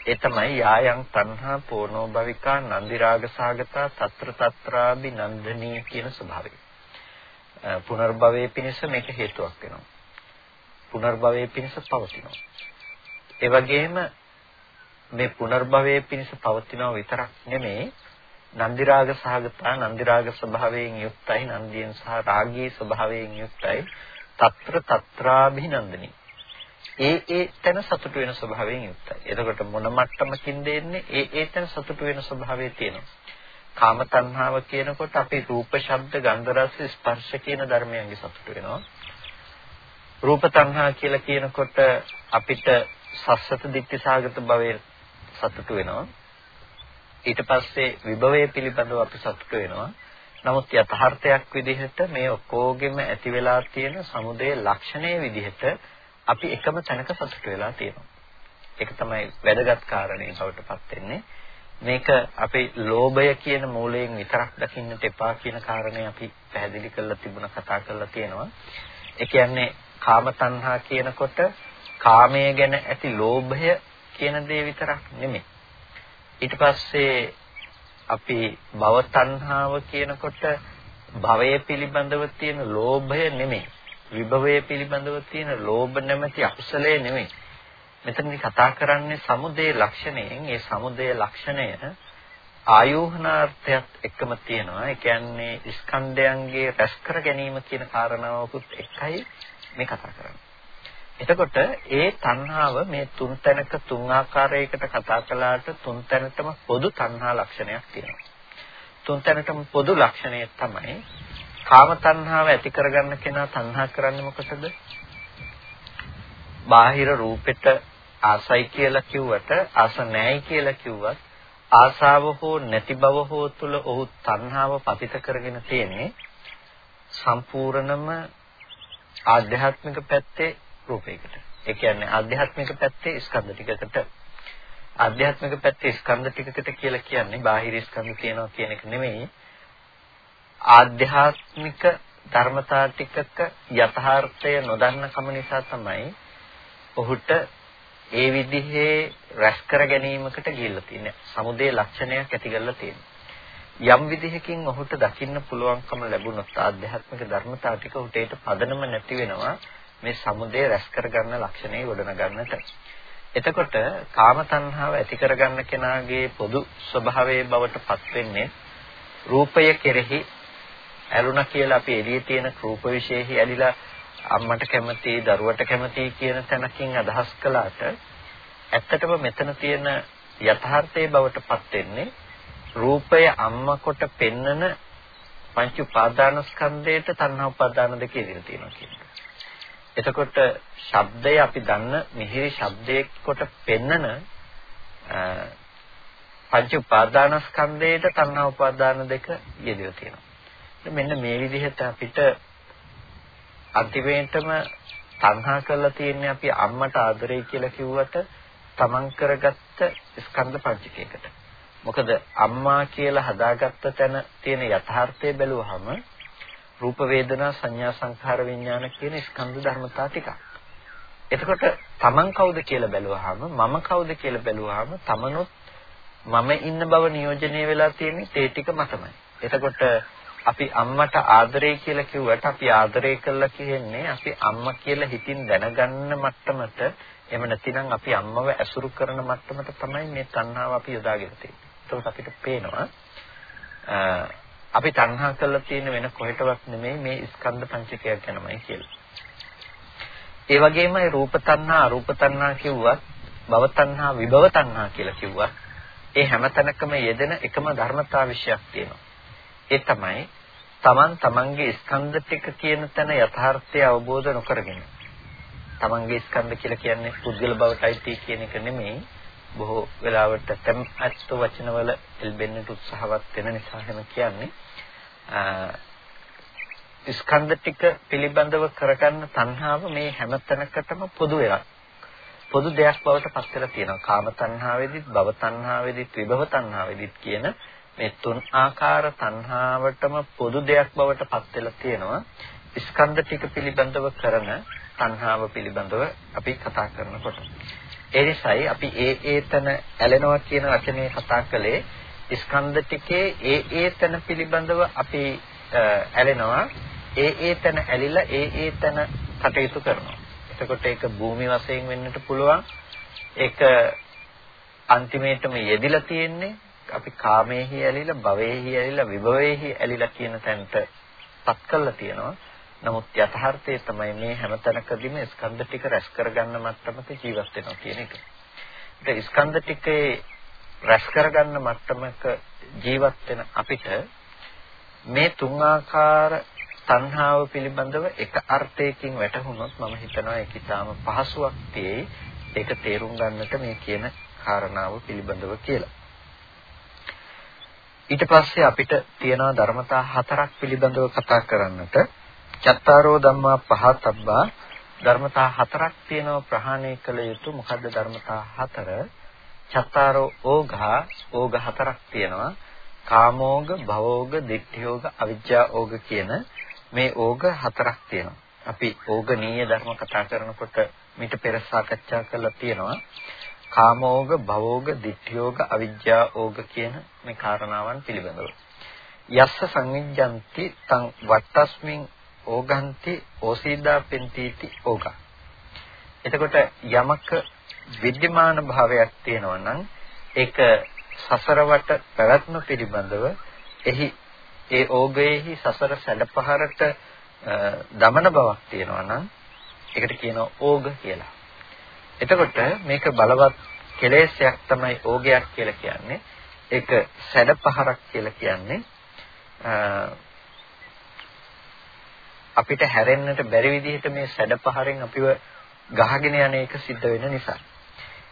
ඒ තමයි යායන් තණ්හා පෝනෝ භවිකා නන්දි රාග සාගතා తත්‍ර తත්‍රාබි නන්දනී කියන ස්වභාවය. පුනර්භවයේ පිණිස මේක හේතුවක් වෙනවා. පුනර්භවයේ පිණිස පවතිනවා. ඒ වගේම මේ පුනර්භවයේ පිණිස පවතිනවා විතරක් නෙමෙයි නන්දි රාග සහගතා නන්දි රාග ස්වභාවයෙන් යුක්තයි නන්දියෙන් සහ රාගී ස්වභාවයෙන් යුක්තයි. తත්‍ර తත්‍රාභිනන්දනි ඒ ඒ තැන සතුට වෙන ස්වභාවයෙන් යුක්තයි. එතකොට මොන මට්ටමකින් දෙන්නේ? ඒ ඒ තැන සතුට වෙන ස්වභාවය තියෙනවා. කාම තණ්හාව කියනකොට අපි රූප ශබ්ද ගන්ධ රස ස්පර්ශ කියන ධර්මයන්ගේ සතුට වෙනවා. රූප තණ්හා කියලා කියනකොට අපිට සස්සත දිට්ඨි සාගත භවයේ සතුට වෙනවා. ඊට පස්සේ විභවය පිළිබඳව අපි සතුට වෙනවා. නමුත් යථාර්ථයක් විදිහට මේ ඔක්කොගෙම ඇති වෙලා තියෙන සමුදේ ලක්ෂණයේ විදිහට අපි එකම තැනක සතුට වෙලා තියෙනවා. ඒක තමයි වැදගත් කාරණේ බවට පත් වෙන්නේ. මේක අපේ ලෝභය කියන මූලයෙන් විතරක් දකින්නට එපා කියන කාරණේ අපි පැහැදිලි කරලා තිබුණා කතා කරලා තියෙනවා. ඒ කියන්නේ කාම තණ්හා කියනකොට කාමය ගැන ඇති ලෝභය කියන දේ විතරක් නෙමෙයි. ඊට පස්සේ අපි භව තණ්හාව කියනකොට භවය පිළිබඳව තියෙන ලෝභය නෙමෙයි. විභවය පිළිබඳව තියෙන ලෝභ නැමැති අකුසලය නෙමෙයි. මෙතනදී කතා කරන්නේ සමුදේ ලක්ෂණයෙන් ඒ සමුදේ ලක්ෂණය ආයෝහනාර්ථයත් එක්කම තියෙනවා. ඒ කියන්නේ ස්කන්ධයන්ගේ රැස් කර ගැනීම කියන කාරණාවකුත් එකයි මේ කතා කරන්නේ. එතකොට ඒ තණ්හාව මේ තුන් තැනක තුන් ආකාරයකට කතා කළාට තුන් තැනටම පොදු තණ්හා ලක්ෂණයක් තියෙනවා. තුන් තැනටම පොදු ලක්ෂණය තමයි කාම තණ්හාව ඇති කරගන්න කෙනා තණ්හා කරන්නේ මොකටද? බාහිර රූපෙට ආසයි කියලා කිව්වට ආස නැයි කියලා කිව්වත් ආසාව හෝ නැති බව හෝ තුල ඔහු තණ්හාව පතිත කරගෙන තියෙන්නේ සම්පූර්ණම ආධ්‍යාත්මික පැත්තේ රූපයකට. ඒ කියන්නේ ආධ්‍යාත්මික පැත්තේ ස්කන්ධ ටිකකට ආධ්‍යාත්මික පැත්තේ ස්කන්ධ ටිකකට කියලා කියන්නේ බාහිර ස්කන්ධ කියනවා කියන එක නෙමෙයි. ආධ්‍යාත්මික ධර්මතා ටිකක යථාර්ථය නොදන්න කම නිසා තමයි ඔහුට ඒ විදිහේ රැස් කර ගැනීමකට ගිහිල්ලා තියෙන්නේ. සමුදේ ලක්ෂණයක් ඇති කරලා තියෙනවා. යම් විදිහකින් ඔහුට දකින්න පුළුවන්කම ලැබුණොත් ආධ්‍යාත්මික ධර්මතා ටික උට ඒට පදනම නැති වෙනවා. මේ සමුදය රැස් කරගන්න ලක්ෂණේ ගොඩනගන්නට. එතකොට කාම තණ්හාව ඇති කරගන්න කෙනාගේ පොදු ස්වභාවයේ බවට පත් වෙන්නේ රූපය කෙරෙහි ඇලුනා කියලා අපි එළියේ තියෙන රූප විශේෂෙහි ඇලිලා අම්මට කැමති දරුවට කැමති කියන තැනකින් අදහස් කළාට ඇත්තටම මෙතන තියෙන යථාර්ථයේ බවට පත් වෙන්නේ රූපය අම්මා කොට පෙන්නන පංච උපාදානස්කන්ධයට තණ්හා උපාදාන දෙක ඉදිරිය තියෙනවා කියන එතකොට ශබ්දය අපි දන්න මිහිරි ශබ්දයේ කොට පෙන්නන පංච උපාදානස්කන්ධයට තණ්හා උපාදාන දෙක යෙදලා තියෙනවා. මෙන්න මේ විදිහට අපිට අන්තිමේටම තණ්හා කරලා තියෙන්නේ අපි අම්මට ආදරේ කියලා කිව්වට තමන් කරගත්ත ස්කන්ධ පංචකයකට. මොකද අම්මා කියලා හදාගත්ත තැන තියෙන යථාර්ථය බැලුවහම රූප වේදනා සංඥා සංඛාර විඥාන කියන ස්කන්ධ ධර්මතා ටිකක්. එතකොට තමන් කවුද කියලා බැලුවාම මම කවුද කියලා බැලුවාම තමනුත් මම ඉන්න බව නියෝජනය වෙලා තියෙන්නේ ඒ ටික මතමයි. එතකොට අපි අම්මට ආදරේ කියලා කිව්වට අපි ආදරේ කළා කියන්නේ අපි අම්මා කියලා හිතින් දැනගන්න මට්ටමට එහෙම නැතිනම් අපි අම්මව ඇසුරු කරන මට්ටමට තමයි මේ තණ්හාව අපි යොදාගෙන තියෙන්නේ. එතකොට අපිට පේනවා අපි තණ්හා කරලා තියෙන වෙන කොහෙටවත් නෙමෙයි මේ ස්කන්ධ පංචකයක් ගැනමයි කියලා. ඒ වගේමයි රූප තණ්හා අරූප තණ්හා කිව්වත් භව තණ්හා විභව තණ්හා කියලා කිව්වත් ඒ හැමතැනකම යෙදෙන එකම ධර්මතා විශයක් තියෙනවා. ඒ තමයි Taman tamanගේ ස්කන්ධ ටික කියන තැන යථාර්ථය අවබෝධ නොකරගෙන. Tamanගේ ස්කන්ධ කියලා කියන්නේ පුද්ගල බවටයි කියන එක නෙමෙයි බොහෝ වෙලාවට තැම්පත් වචනවල එල්බෙන්නට උත්සාහවත් වෙන නිසා එහෙම කියන්නේ ස්කන්ධ ටික පිළිබඳව කරගන්න තණ්හාව මේ හැම තැනකටම පොදු වෙනවා. පොදු දෙයක් බවට පත් වෙලා තියෙනවා. කාම තණ්හාවේදීත්, භව තණ්හාවේදීත්, විභව තණ්හාවේදීත් කියන මේ තුන් ආකාර තණ්හාවටම පොදු දෙයක් බවට පත් වෙලා තියෙනවා. ස්කන්ධ ටික පිළිබඳව කරන තණ්හාව පිළිබඳව අපි කතා කරනකොට. ඒ නිසායි අපි ඒ ඒ තන ඇලෙනවා කියන වචනේ කතා කළේ ස්කන්ධ ටිකේ ඒ ඒ තන පිළිබඳව අපි ඇලෙනවා ඒ ඒ තන ඇලිලා ඒ ඒ තන කටයුතු කරනවා. එතකොට ඒක භූමි වශයෙන් වෙන්නට පුළුවන්. ඒක අන්තිමේටම යෙදිලා තියෙන්නේ අපි කාමයේහි ඇලිලා භවයේහි ඇලිලා විභවයේහි ඇලිලා කියන තැනට පත් කරලා තියෙනවා. නමුත් යථාර්ථය තමයි මේ හැම තැනකදීම ස්කන්ධ ටික රැස් කරගන්න මට්ටමක ජීවත් වෙනවා කියන එක. ඒක ස්කන්ධ ටිකේ රැස් කරගන්න මට්ටමක ජීවත් වෙන අපිට මේ තුන් ආකාර තණ්හාව පිළිබඳව එක අර්ථයකින් වැටහුනොත් මම හිතනවා ඒක ඊටාම පහසුවක් තියෙයි ඒක තේරුම් ගන්නට මේ කියන කාරණාව පිළිබඳව කියලා. ඊට පස්සේ අපිට තියෙනවා ධර්මතා හතරක් පිළිබඳව කතා කරන්නට චත්තාරෝ ධම්මා පහතබ්බා. ධර්මතා හතරක් තියෙනවා ප්‍රහාණය කළ යුතු. මොකද්ද ධර්මතා හතර? චත්තාරෝ ඕඝා. ඕඝ හතරක් තියෙනවා. කාමෝග භවෝග ditthiyෝග අවිජ්ජාෝග කියන මේ ඕග හතරක් තියෙනවා. අපි ඕගනීය ධර්ම කතා කරනකොට මිට පෙර සාකච්ඡා කරලා තියෙනවා. කාමෝග, භවෝග, ditthiyෝග, අවිජ්ජාෝග කියන මේ කාරණාවන් පිළිබඳව. යස්ස සංවිජ්ජಂತಿ තං වට්ටස්මින් ඕගන්ති ඕසීදා පෙන්තිති ඕග. එතකොට යමක විද්‍යමාන භාවයක් තියෙනවා නම් ඒක සසරවට පැවැත්ම පිළිබඳව එහි ඒ ඕගයේහි සසර සැඩපහරට දමන බවක් තියෙනවා නම් ඒකට කියනවා ඕග කියලා. එතකොට මේක බලවත් කෙලෙසයක් තමයි ඕගයක් කියලා කියන්නේ. ඒක සැඩපහරක් කියලා කියන්නේ අපිට හැරෙන්නට බැරි විදිහට මේ සැඩපහරෙන් අපිව ගහගෙන යන එක සිද්ධ වෙන නිසා.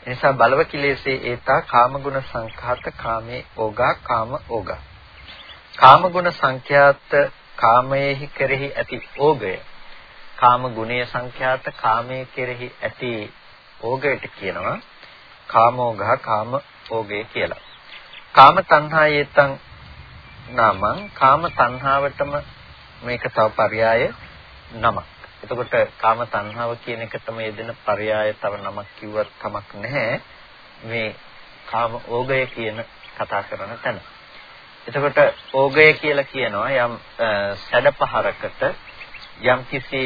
එනිසා බලව කිලේසේ ඒතා කාමගුණ සංඛාත කාමේ ඕගා කාම ඕගා. කාමගුණ සංඛ්‍යාත කාමයේහි කෙරෙහි ඇති ඕගය. කාම ගුණය සංඛ්‍යාත කාමයේ කෙරෙහි ඇති ඕගයට කියනවා කාමෝගා කාම ඕගය කියලා. කාම තණ්හායේතං නාමං කාම තණ්හාවටම මේක තව පරයය නමක්. එතකොට කාම තණ්හාව කියන එකටම යෙදෙන පරයය තව නමක් කිව්වත් කමක් නැහැ. මේ කාම ඕගය කියන කතා කරන තැන. එතකොට ඕගය කියලා කියනවා යම් සැඩපහරකට යම් කිසි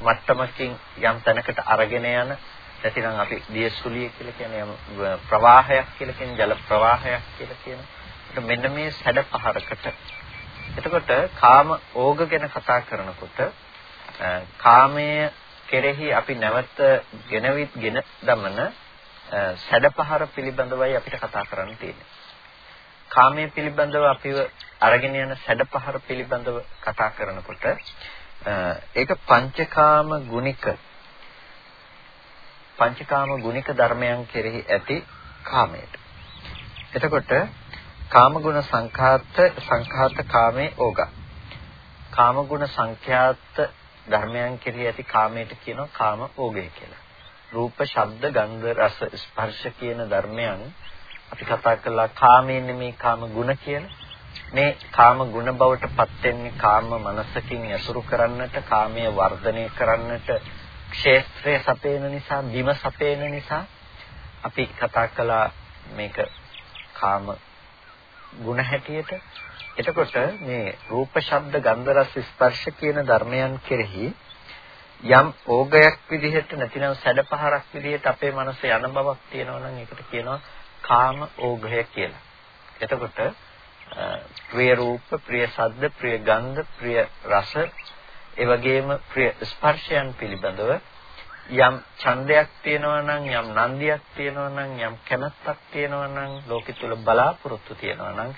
මට්ටමකින් යම් තැනකට අරගෙන යන නැතිනම් අපි දියසුලිය කියලා කියන යම් ප්‍රවාහයක් කියලා කියන ජල ප්‍රවාහයක් කියලා කියන. මෙන්න මේ සැඩපහරකට එතකොට කාම ඕග ගැන කතා කරනකොට කාමයේ කෙරෙහි අපි නැවත ගෙනවිත් ගෙන දමන සැඩපහර පිළිබඳවයි අපිට කතා කරන්න තියෙන්නේ. කාමයේ පිළිබඳව අපිව අරගෙන යන සැඩපහර පිළිබඳව කතා කරනකොට ඒක පංචකාම ගුණික පංචකාම ගුණික ධර්මයන් කෙරෙහි ඇති කාමයට. එතකොට කාමගුණ සංඛාත සංඛාත කාමේ ඕගා. කාමගුණ සංඛ්‍යාත ධර්මයන් කෙරෙහි ඇති කාමයට කියනවා කාම ඕගය කියලා. රූප, ශබ්ද, ගන්ධ, රස, ස්පර්ශ කියන ධර්මයන් අපි කතා කළා කාමයේ නෙමේ කාම ගුණ කියලා. මේ කාම ගුණ බවට පත් වෙන්නේ කාම මනසකින් ඇසුරු කරන්නට, කාමයේ වර්ධනය කරන්නට, ක්ෂේත්‍රයේ සපේන නිසා, බිම සපේන නිසා අපි කතා කළා මේක කාම ගුණ හැටියට. එතකොට මේ රූප, ශබ්ද, ගන්ධ, රස, ස්පර්ශ කියන ධර්මයන් කෙරෙහි යම් ඕගයක් විදිහට නැතිනම් සැඩපහරක් විදිහට අපේ මනස යන බවක් තියෙනවා නම් ඒකට කියනවා කාම ඕඝය කියලා. එතකොට ප්‍රිය රූප, ප්‍රිය ශබ්ද, ප්‍රිය ගන්ධ, ප්‍රිය රස, ඒ වගේම ප්‍රිය ස්පර්ශයන් පිළිබඳව යම් ඡන්දයක් තියෙනවා නම් යම් නන්දියක් තියෙනවා නම් යම් කැමැත්තක් තියෙනවා නම් ලෝකෙ තුල බලාපොරොත්තු තියෙනවා නම්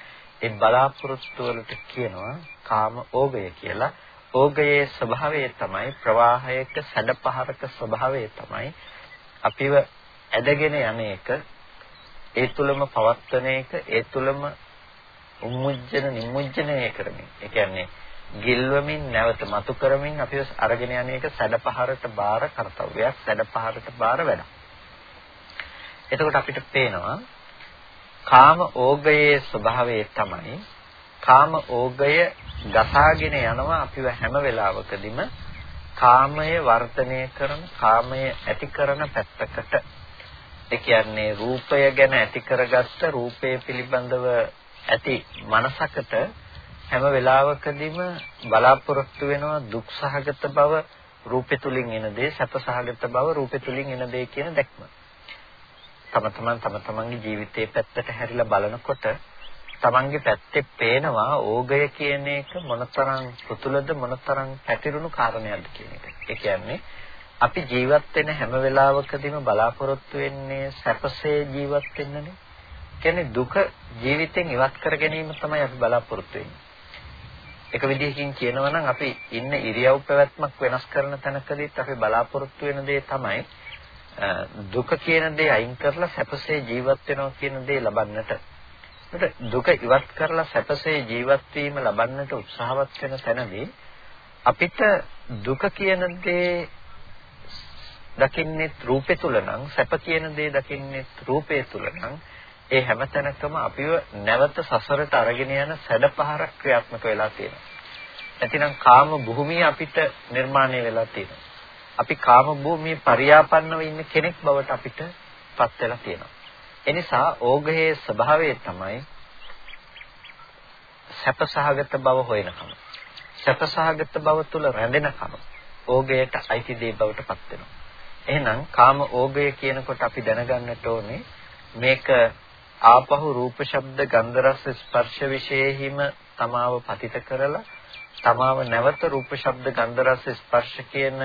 ඒ බලාපොරොත්තු වලට කියනවා කාම ඕගය කියලා. ඕගයේ ස්වභාවය තමයි ප්‍රවාහයක සැඩපහරක ස්වභාවය තමයි අපිව ඇදගෙන යන එක ඒ තුලම පවත්වන එක ඒ තුලම උම්මුජ්ජන නිමුජ්ජනය කරමින් ඒ කියන්නේ ගිල්වමින් නැවත මතු කරමින් අපිව අරගෙන යන එක සැඩපහරට බාර කාර්යයක් සැඩපහරට බාර වැඩක්. එතකොට අපිට පේනවා කාම ඕගයේ ස්වභාවය තමයි කාම ඕගය ගසාගෙන යනවා අපිව හැම වෙලාවකදීම කාමය වර්ධනය කරන කාමය ඇති කරන පැත්තකට ඒ කියන්නේ රූපය ගැන ඇති කරගත්ත රූපය පිළිබඳව ඇති මනසකට හැම වෙලාවකදීම බලාපොරොත්තු වෙනවා දුක් සහගත බව රූපේ තුලින් එන දේ සැප සහගත බව රූපේ තුලින් එන දේ කියන දැක්ම. තම තමන් තම තමන්ගේ ජීවිතයේ පැත්තට හැරිලා බලනකොට තමන්ගේ පැත්තේ පේනවා ඕගය කියන එක මොනතරම් පුතුලද මොනතරම් පැතිරුණු කාරණයක්ද කියන එක. ඒ කියන්නේ අපි ජීවත් වෙන හැම වෙලාවකදීම බලාපොරොත්තු වෙන්නේ සැපසේ ජීවත් වෙන්නනේ. කියන්නේ දුක ජීවිතෙන් ඉවත් කර ගැනීම තමයි අපි බලාපොරොත්තු වෙන්නේ. එක විදිහකින් කියනවා නම් අපි ඉන්න ඉරියව් පැවැත්මක් වෙනස් කරන තැනකදීත් අපි බලාපොරොත්තු වෙන දේ තමයි දුක කියන දේ අයින් කරලා සැපසේ ජීවත් වෙනවා කියන දේ ලබන්නට. දුක ඉවත් කරලා සැපසේ ජීවත් වීම ලබන්නට උත්සාහවත් වෙන තැනදී අපිට දුක කියන දේ දකින්නේ රූපේ තුල නම් සැප කියන දේ දකින්නේ රූපේ තුල නම් ඒ හැමතැනකම අපිව නැවත සසරට අරගෙන යන සැඩපහරක් ක්‍රියාත්මක වෙලා තියෙනවා. නැතිනම් කාම භූමිය අපිට නිර්මාණය වෙලා තියෙනවා. අපි කාම භූමියේ පරියාපන්නව ඉන්න කෙනෙක් බවට අපිට පත් වෙලා තියෙනවා. එනිසා ඕගයේ ස්වභාවය තමයි සැපසහගත බව හොයනකම. සැපසහගත බව තුල රැඳෙනකම ඕගයට අයිති දේ බවට පත් වෙනවා. එහෙනම් කාම ඕගය කියනකොට අපි දැනගන්නට ඕනේ මේක ආපහු රූප ශබ්ද ගන්ධ රස ස්පර්ශ විශේෂෙහිම තමාව පතිත කරලා තමාව නැවත රූප ශබ්ද ගන්ධ රස ස්පර්ශ කියන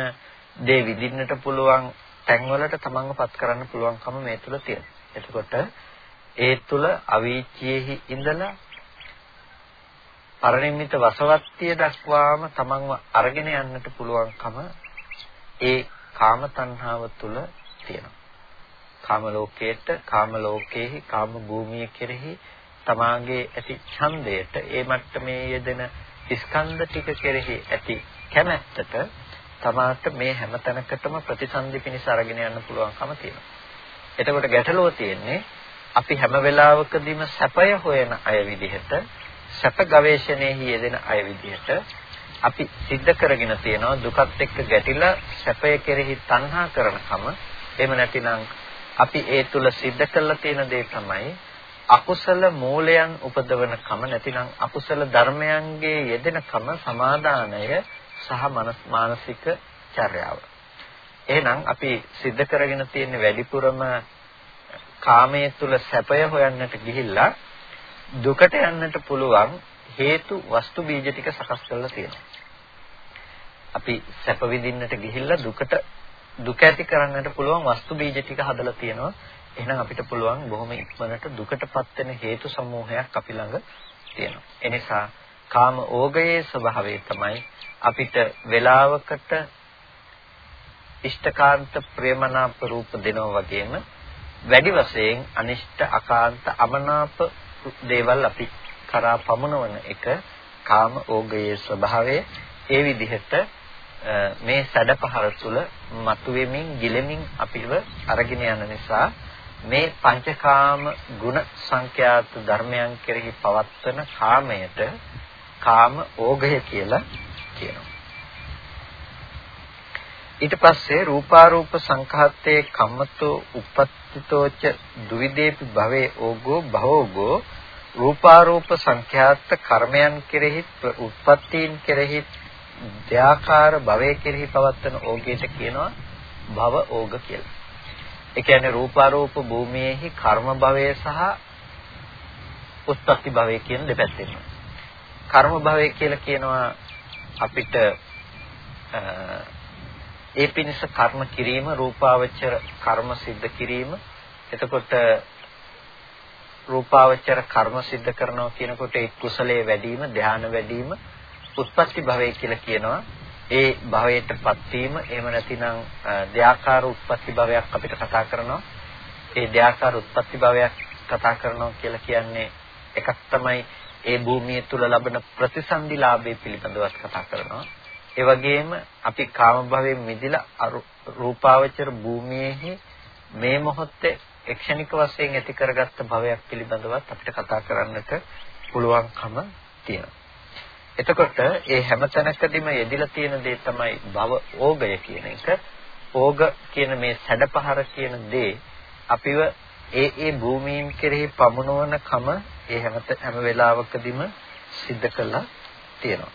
දේ විඳින්නට පුළුවන් තැන්වලට තමන්ව පත් කරන්න පුළුවන්කම මේ තුල තියෙනවා. එතකොට ඒ තුල අවීචියෙහි ඉඳලා පරිණිමිත වසවත්තිය දක්වාම තමන්ව අරගෙන යන්නට පුළුවන්කම ඒ කාම තණ්හාව තුල තියෙනවා. කාම ලෝකයේට කාම ලෝකයේහි කාම භූමිය කෙරෙහි තමාගේ ඇති ඡන්දයට ඒ මට්ටමේ යෙදෙන ස්කන්ධ ටික කෙරෙහි ඇති කැමැත්තට තමාට මේ හැම තැනකටම ප්‍රතිසන්දි පිණිස අරගෙන යන්න පුළුවන්කම තියෙනවා. එතකොට ගැටලුව තියෙන්නේ අපි හැම වෙලාවකදීම සැපය හොයන අය විදිහට සැප ගවේෂණයේ යෙදෙන අය විදිහට අපි සිද්ධ කරගෙන තියෙනවා දුකත් එක්ක ගැටිලා සැපය කෙරෙහි තණ්හා කරනකම එහෙම නැතිනම් අපි ඒ තුල සිද්ධ කරලා තියෙන දේ තමයි අකුසල මූලයන් උපදවන කම නැතිනම් අකුසල ධර්මයන්ගේ යෙදෙන කම සමාදානය සහ මානසික චර්යාව. එහෙනම් අපි සිද්ධ කරගෙන තියෙන වැඩිපුරම කාමයේ තුල සැපය හොයන්නට ගිහිල්ලා දුකට යන්නට පුළුවන් හේතු වස්තු බීජ ටික සකස් කරලා තියෙනවා. අපි සැප විඳින්නට ගිහිල්ලා දුකට දුක ඇති කරන්නට පුළුවන් වස්තු බීජ ටික හදලා තියෙනවා. එහෙනම් අපිට පුළුවන් බොහොම ඉක්මනට දුකටපත් වෙන හේතු සමූහයක් අපි ළඟ තියෙනවා. එනිසා කාම ඕගයේ ස්වභාවය තමයි අපිට වේලාවකට ඉෂ්ඨකාන්ත ප්‍රේමනාප රූප දෙනවා වගේම වැඩි වශයෙන් අනිෂ්ට අකාන්ත අමනාප දේවල් අපි කරා පමුණවන එක කාම ඕගයේ ස්වභාවය ඒ විදිහට මේ සැඩ පහර තුල මතුවෙමින් ගිලෙමින් අපිව අරගෙන යන නිසා මේ පංචකාම ගුණ සංඛ්‍යාත ධර්මයන් කෙරෙහි පවත්වන කාමයට කාම ඕගය කියලා කියනවා. ඊට පස්සේ රූපාරූප සංඛාතේ කම්මතෝ uppatthitooච duvideepi bhave ogo bhogo රූපාරූප සංඛ්‍යාත කර්මයන් කෙරෙහි උත්පත්තීන් කෙරෙහි දෙයාකාර භවයේ කෙරෙහි පවත්තන ඕගයට කියනවා භව ඕග කියලා. ඒ කියන්නේ රූපාරූප භූමියේහි කර්ම භවය සහ උත්පත්ති භවය කියන දෙපැත්තෙම. කර්ම භවය කියලා කියනවා අපිට ඒ පිණිස කර්ම කිරීම රූපාවචර කර්ම සිද්ධ කිරීම එතකොට රූපාවචර කර්ම සිද්ධ කරනවා කියනකොට ඒ කුසලයේ වැඩිම ධානය වැඩිම උත්පත්ති භවය කියලා කියනවා ඒ භවයටපත් වීම එහෙම නැතිනම් දෙයාකාර උත්පත්ති භවයක් අපිට කතා කරනවා. ඒ දෙයාකාර උත්පත්ති භවයක් කතා කරනවා කියලා කියන්නේ එකක් තමයි ඒ භූමිය තුල ලබන ප්‍රතිසන්දි ලාභය පිළිබඳව කතා කරනවා. ඒ වගේම අපි කාම භවයෙන් මිදිලා රූපාවචර භූමියේහි මේ මොහොතේ එක්ෂණික වශයෙන් ඇති කරගත්ත භවයක් පිළිබඳවත් අපිට කතා කරන්නට පුළුවන්කම තියෙනවා. එතකොට ඒ හැම තැනකදීම යෙදিলা තියෙන දේ තමයි භව ඕගය කියන එක. ඕග කියන මේ සැඩපහර කියන දේ අපිව ඒ ඒ භූමීන් කෙරෙහි පමුණවන කම ඒ හැම හැම වෙලාවකදීම සිද්ධ කළා තියෙනවා.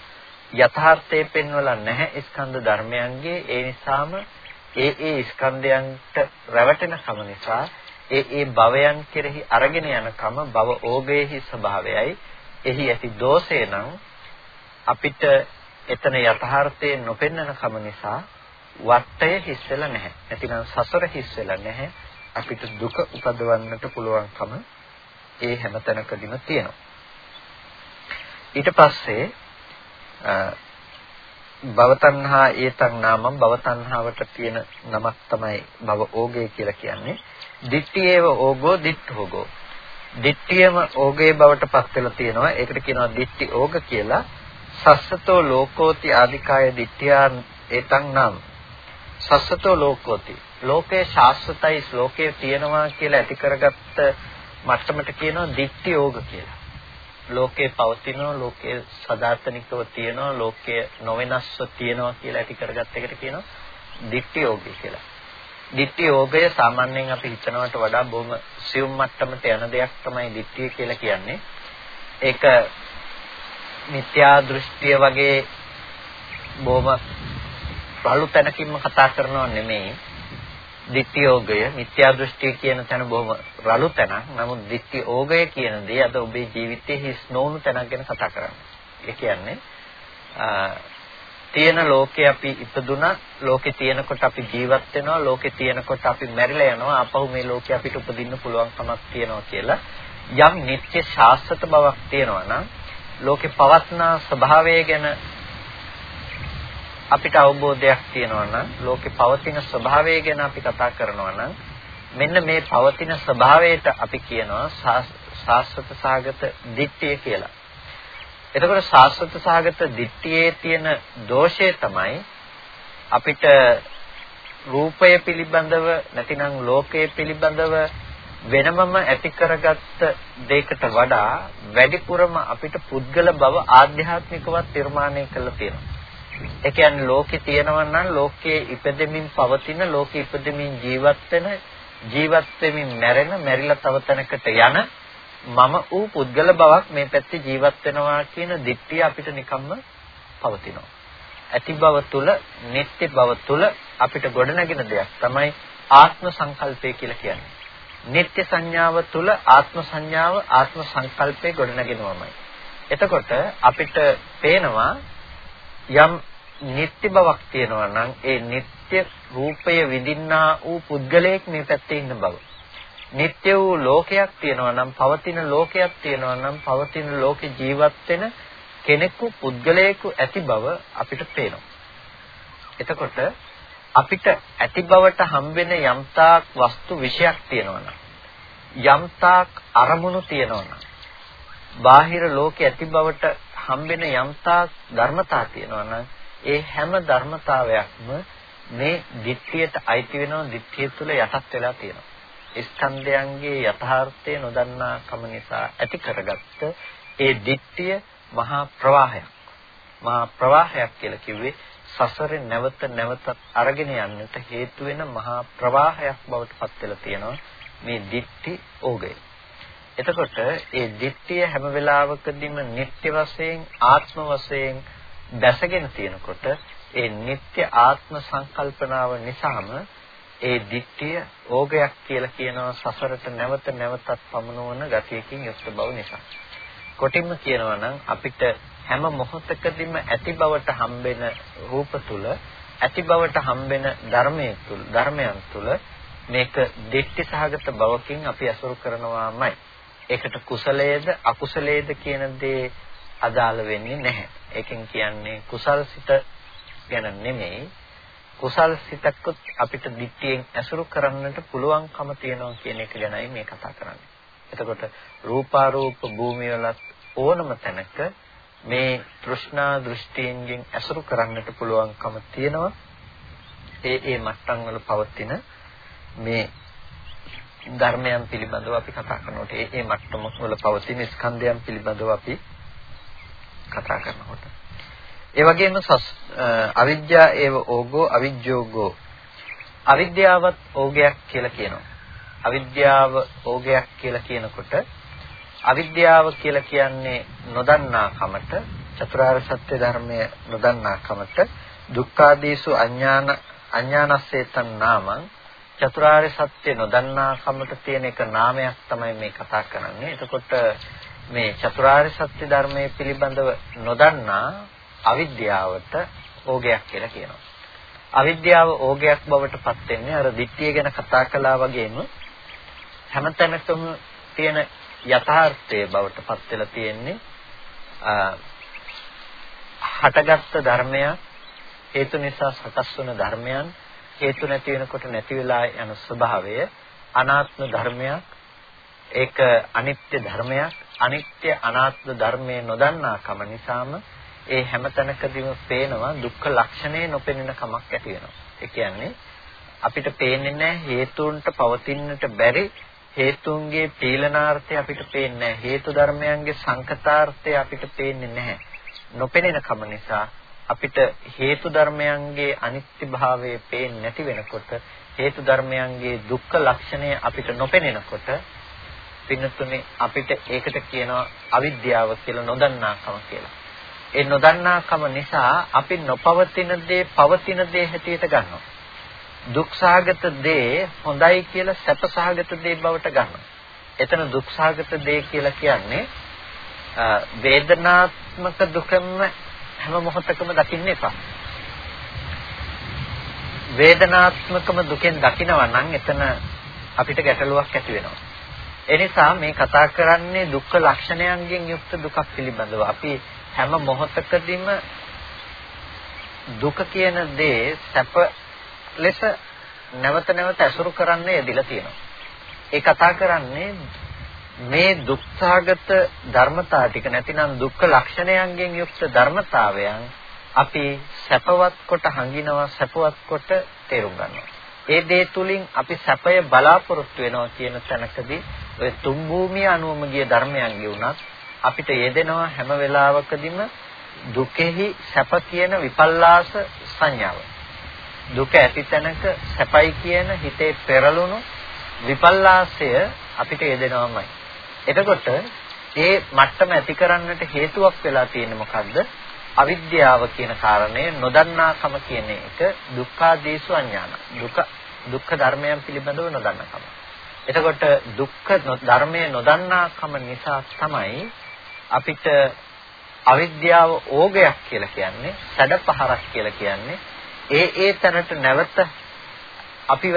යථාර්ථය පෙන්වලා නැහැ ස්කන්ධ ධර්මයන්ගේ ඒ නිසාම ඒ ඒ ස්කන්ධයන්ට රැවටෙන කම නිසා ඒ ඒ භවයන් කෙරෙහි අරගෙන යන කම භව ඕගයේහි ස්වභාවයයි එහි ඇති දෝෂය නම් අපිට එතන යථාර්ථයේ නොපෙන්නන කම නිසා වටය හිස් වෙලා නැහැ. නැතිනම් සසර හිස් වෙලා නැහැ. අපිට දුක උපදවන්නට පුළුවන්කම ඒ හැමතැනකදීම තියෙනවා. ඊට පස්සේ භවතණ්හා ඒතං නාමම් භවතණ්හාවට තියෙන නමක් තමයි භව ඕගය කියලා කියන්නේ. දිට්ඨියේව ඕගෝ දිට්ඨෝගෝ. දිට්ඨියම ඕගේ බවට පත් වෙලා තියෙනවා. ඒකට කියනවා දිට්ඨි ඕග කියලා. සස්සතෝ ලෝකෝති ආදිකාය දිට්ඨියා ඒතං නම් සස්සතෝ ලෝකෝති ලෝකේ ශාස්ත්‍රතයි ශ්ලෝකයේ තියෙනවා කියලා ඇති කරගත්ත මට්ටමට කියනවා දිට්ඨි යෝග කියලා. ලෝකේ පවතිනවා ලෝකේ සදාතනිකව තියෙනවා ලෝකයේ නොවෙනස්ව තියෙනවා කියලා ඇති කරගත්ත එකට කියනවා දිට්ඨි යෝගය කියලා. ditthi යෝගය සාමාන්‍යයෙන් අපි හිතනවට වඩා බොහොම සියුම් මට්ටමට යන දෙයක් තමයි ditthi කියලා කියන්නේ. ඒක මිත්‍යා දෘෂ්ටිය වගේ බොහොම රළු තැනකින්ම කතා කරනව නෙමෙයි. ditthi යෝගය මිත්‍යා දෘෂ්ටිය කියන තැන බොහොම රළු තැනක්. නමුත් ditthi යෝගය කියන දේ අද ඔබේ ජීවිතයේ හිස් නොවුණු තැනක් ගැන කතා කරන්නේ. ඒ කියන්නේ තියෙන ලෝකේ අපි ඉපදුනත් ලෝකේ තියෙනකොට අපි ජීවත් වෙනවා ලෝකේ තියෙනකොට අපි මැරිලා යනවා අපහු මේ ලෝකේ අපිට උපදින්න පුළුවන් කමක් තියෙනවා කියලා යම් නිත්‍ය ශාස්ත්‍රත බවක් තියෙනවා නම් ලෝකේ පවත්නා ස්වභාවය ගැන අපිට අවබෝධයක් තියෙනවා නම් ලෝකේ පවතින ස්වභාවය ගැන අපි කතා කරනවා නම් මෙන්න මේ පවතින ස්වභාවයට අපි කියනවා ශාස්ත්‍රත සාගත දිට්ඨිය කියලා. එතකොට ශාස්ත්‍රත සාගත දිට්ඨියේ තියෙන දෝෂය තමයි අපිට රූපය පිළිබඳව නැතිනම් ලෝකය පිළිබඳව වෙනමම ඇති කරගත්ත දෙයකට වඩා වැඩිපුරම අපිට පුද්ගල බව ආධ්‍යාත්මිකවත් නිර්මාණය කරලා තියෙනවා. ඒ කියන්නේ ලෝකේ තියෙනවා නම් ලෝකයේ ඉපදෙමින් පවතින ලෝකේ ඉපදෙමින් ජීවත් වෙන ජීවත් වෙමින් මැරෙන මැරිලා තව තැනකට යන මම ඌ පුද්ගල බවක් මේ පැත්තේ ජීවත් වෙනවා කියන දිට්ඨිය අපිට නිකම්ම පවතිනවා. ඇති බව තුල, නිත්‍ය බව තුල අපිට ගොඩනගෙන දෙයක් තමයි ආත්ම සංකල්පය කියලා කියන්නේ. නිත්‍ය සංඥාව තුල ආත්ම සංඥාව, ආත්ම සංකල්පය ගොඩනගෙනවමයි. එතකොට අපිට පේනවා යම් නිත්‍ය බවක් තියෙනවා නම් ඒ නිත්‍ය රූපය විඳින්නා වූ පුද්ගලයෙක් මේ පැත්තේ ඉන්න බව. නිත්‍ය වූ ලෝකයක් තියෙනවා නම් පවතින ලෝකයක් තියෙනවා නම් පවතින ලෝකේ ජීවත් වෙන කෙනෙකු පුද්ගලයෙකු ඇති බව අපිට පේනවා. එතකොට අපිට ඇති බවට හම්බෙන යම්තාක් වස්තු විශයක් තියෙනවා නම් යම්තාක් අරමුණු තියෙනවා නම් බාහිර ලෝකේ ඇති බවට හම්බෙන යම්තාක් ධර්මතා තියෙනවා නම් ඒ හැම ධර්මතාවයක්ම මේ ධිට්ඨියට අයිති වෙනවා ධිට්ඨිය තුළ යටත් වෙලා තියෙනවා. ස්කන්ධයන්ගේ යථාර්ථය නොදන්නා කම නිසා ඇති කරගත්ත ඒ ධිට්ඨිය මහා ප්‍රවාහයක්. මහා ප්‍රවාහයක් කියලා කිව්වේ සසරේ නැවත නැවතත් අරගෙන යන්නට හේතු වෙන මහා ප්‍රවාහයක් බවට පත් වෙලා තියෙනවා මේ ධිට්ඨි ඕගය. එතකොට ඒ ධිට්ඨිය හැම වෙලාවකදීම නිත්‍ය වශයෙන් ආත්ම වශයෙන් දැසගෙන තියෙනකොට ඒ නිත්‍ය ආත්ම සංකල්පනාව නිසාම ඒ ධිට්ඨිය ඕගයක් කියලා කියනවා සසරට නැවත නැවතත් පමනවන ගතියකින් යුක්ත බව නිසා. කොටින්ම කියනවා නම් අපිට හැම මොහොතකදීම ඇති බවට හම්බෙන රූප තුල ඇති බවට හම්බෙන ධර්මයේ තුල ධර්මයන් තුල මේක දිට්ඨි සහගත බවකින් අපි අසුරු කරනවාමයි. ඒකට කුසලයේද අකුසලයේද කියන දේ අදාළ වෙන්නේ නැහැ. ඒකෙන් කියන්නේ කුසල් සිත ගැන නෙමෙයි කුසල් සිතකුත් අපිට දිට්ඨියෙන් ඇසුරු කරන්නට පුළුවන්කම තියෙනවා කියන එක ගැනයි මේ කතා කරන්නේ. එතකොට රූපාරූප භූමිය වලත් ඕනම තැනක මේ තෘෂ්ණා දෘෂ්ටියෙන් ඇසුරු කරන්නට පුළුවන්කම තියෙනවා. ඒ ඒ මට්ටම් වල පවතින මේ ධර්මයන් පිළිබඳව අපි කතා කරනකොට ඒ ඒ මට්ටම වල පවතින ස්කන්ධයන් පිළිබඳව අපි කතා කරනකොට. ඒ වගේම අවිද්‍යා ඒව ඕගෝ අවිජ්ජෝගෝ. අවිද්‍යාවත් ඕගයක් කියලා කියනවා. අවිද්‍යාව ඕගයක් කියලා කියනකොට අවිද්‍යාව කියලා කියන්නේ නොදන්නා කමට චතුරාර්ය සත්‍ය ධර්මය නොදන්නා කමට දුක්ඛාදීසු අඥාන අඥානස්සේතන් නාමං චතුරාර්ය සත්‍ය නොදන්නා කමට තියෙන එක නාමයක් තමයි මේ කතා කරන්නේ. එතකොට මේ චතුරාර්ය සත්‍ය ධර්මයේ පිළිබඳව නොදන්නා අවිද්‍යාවට ඕගයක් කියලා කියනවා. අවිද්‍යාව ඕගයක් බවට පත් වෙන්නේ අර දිට්ඨිය ගැන කතා කළා වගේම හැමතැනකම තියෙන යථාර්ථයේ බවට පත් වෙලා තියෙන්නේ හටගත්තු ධර්මයක් හේතු නිසා සකස් වන ධර්මයන් හේතු නැති වෙනකොට නැති වෙලා යන ස්වභාවය අනාත්ම ධර්මයක් ඒක අනිත්‍ය ධර්මයක් අනිත්‍ය අනාත්ම ධර්මයේ නොදන්නා කම නිසාම ඒ හැම තැනකදීම පේනවා දුක්ඛ ලක්ෂණේ නොපෙනෙන කමක් ඇති වෙනවා. ඒ කියන්නේ අපිට පේන්නේ නැහැ හේතුන්ට පවතින්නට බැරි හේතුන්ගේ පීලනාර්ථය අපිට පේන්නේ නැහැ. හේතු ධර්මයන්ගේ සංකතාර්ථය අපිට පේන්නේ නැහැ. නොපෙනෙන කම නිසා අපිට හේතු ධර්මයන්ගේ අනිත්‍ය භාවය පේන්නේ නැති වෙනකොට හේතු ධර්මයන්ගේ දුක්ඛ ලක්ෂණය අපිට නොපෙනෙනකොට පින්නතුනේ අපිට ඒකට කියනවා අවිද්‍යාව කියලා නොදන්නාකම කියලා. ඒ නොදන්නාකම නිසා අපි නොපවතින දේ පවතින දේ හැටියට ගන්නවා. දුක්සහගත දේ හොඳයි කියලා සැපසහගත දේ බවට ගන්නවා. එතන දුක්සහගත දේ කියලා කියන්නේ වේදනාත්මක දුකම හැම මොහොතකම දකින්න එපා. වේදනාත්මකම දුකෙන් දකිනවා නම් එතන අපිට ගැටලුවක් ඇති වෙනවා. ඒ නිසා මේ කතා කරන්නේ දුක්ඛ ලක්ෂණයන්ගෙන් යුක්ත දුකක් පිළිබඳව. අපි හැම මොහොතකදීම දුක කියන දේ සැප ලෙස නැවත නැවත ඇසුරු කරන්න යෙදিলা තියෙනවා. ඒ කතා කරන්නේ මේ දුක්ඛාගත ධර්මතා ටික නැතිනම් දුක්ඛ ලක්ෂණයන්ගෙන් යුක්ත ධර්මතාවයන් අපි සැපවත් කොට හංගිනවා සැපවත් කොට තේරුම් ගන්නවා. ඒ දේ තුලින් අපි සැපය බලාපොරොත්තු වෙනවා කියන තැනකදී ඔය තුන් භූමිය අනුවම ගිය ධර්මයන්ගේ උනත් අපිට යෙදෙනවා හැම වෙලාවකදීම දුකෙහි සැප කියන විපල්ලාස සංඥාව. දුක ඇති තැනක සැපයි කියන හිතේ පෙරළුණු විපල්ලාසය අපිට යෙදෙනවමයි. එතකොට ඒ මට්ටම ඇති කරන්නට හේතුවක් වෙලා තියෙන්නේ මොකද්ද? අවිද්‍යාව කියන කාරණය නොදන්නාකම කියන එක දුක්ඛාදීසු අඥාන. දුක දුක්ඛ ධර්මයන් පිළිබඳව නොදන්නාකම. එතකොට දුක්ඛ ධර්මයේ නොදන්නාකම නිසා තමයි අපිට අවිද්‍යාව ඕගයක් කියලා කියන්නේ, සැඩපහරක් කියලා කියන්නේ. ඒ ඒ තැනට නැවත අපි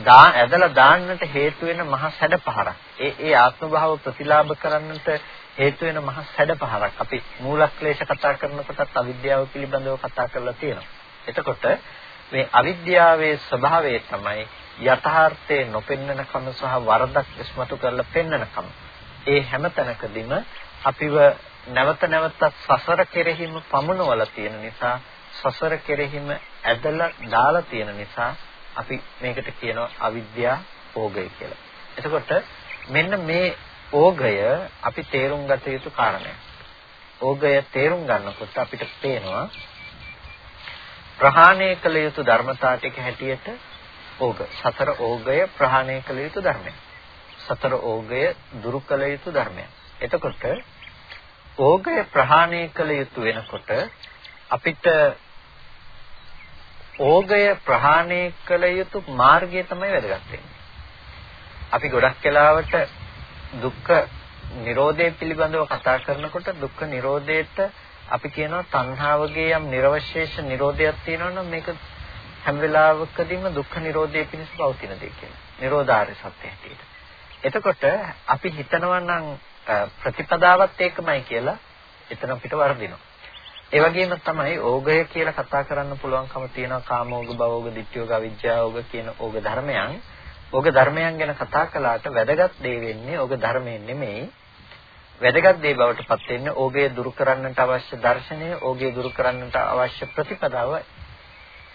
දා ඇදලා දාන්නට හේතු වෙන මහ සැඩපහරක්. ඒ ඒ ආත්ම භාව ප්‍රතිලාභ කරන්නට හේතු වෙන මහ සැඩපහරක්. අපි මූලක්ලේශ කතා කරනකොටත් අවිද්‍යාව පිළිබඳව කතා කරලා තියෙනවා. එතකොට මේ අවිද්‍යාවේ ස්වභාවය තමයි යථාර්ථයේ නොපෙන්නනකම සහ වරදක් ඉස්මතු කරලා පෙන්නනකම. ඒ හැම තැනකදීම අපිව නැවත නැවතත් සසර කෙරෙහිම පමුණවලා තියෙන නිසා සසර කෙරෙහිම ඇදලා දාලා තියෙන නිසා අපි මේකට කියනවා අවිද්‍යා ඕගය කියලා. එතකොට මෙන්න මේ ඕගය අපි තේරුම් ගත යුතු කාරණයක්. ඕගය තේරුම් ගන්නකොට අපිට පේනවා ප්‍රහාණය කළ යුතු ධර්මතා ටික හැටියට ඕග සතර ඕගය ප්‍රහාණය කළ යුතු ධර්මයක්. සතර ඕගය දුරු කළ යුතු ධර්මයක්. එතකොට ඕගය ප්‍රහාණය කළ යුතු වෙනකොට අපිට ඕගය ප්‍රහාණය කළ යුතු මාර්ගය තමයි වැදගත් වෙන්නේ. අපි ගොඩක් වෙලාවට දුක්ඛ නිරෝධය පිළිබඳව කතා කරනකොට දුක්ඛ නිරෝධයට අපි කියනවා තණ්හාවගේ යම් නිර්වශේෂ නිරෝධයක් තියෙනවා නම් මේක හැම වෙලාවකදීම දුක්ඛ නිරෝධය පිණිස පවතින දෙයක් කියලා. නිරෝධාර්ය සත්‍ය හැටියට. එතකොට අපි හිතනවා නම් ප්‍රතිපදාවත් ඒකමයි කියලා එතන අපිට වර්ධිනවා. ඒ වගේම තමයි ඕගය කියලා කතා කරන්න පුළුවන්කම තියෙනවා කාමෝග භවෝග ditthiyෝග අවිජ්ජාෝග කියන ඕග ධර්මයන්. ඕග ධර්මයන් ගැන කතා කළාට වැදගත් දේ වෙන්නේ ඕග ධර්මයෙන් නෙමෙයි. වැදගත් දේ බවට පත් වෙන්නේ ඕගය දුරු කරන්නට අවශ්‍ය දර්ශනය, ඕගය දුරු කරන්නට අවශ්‍ය ප්‍රතිපදාව.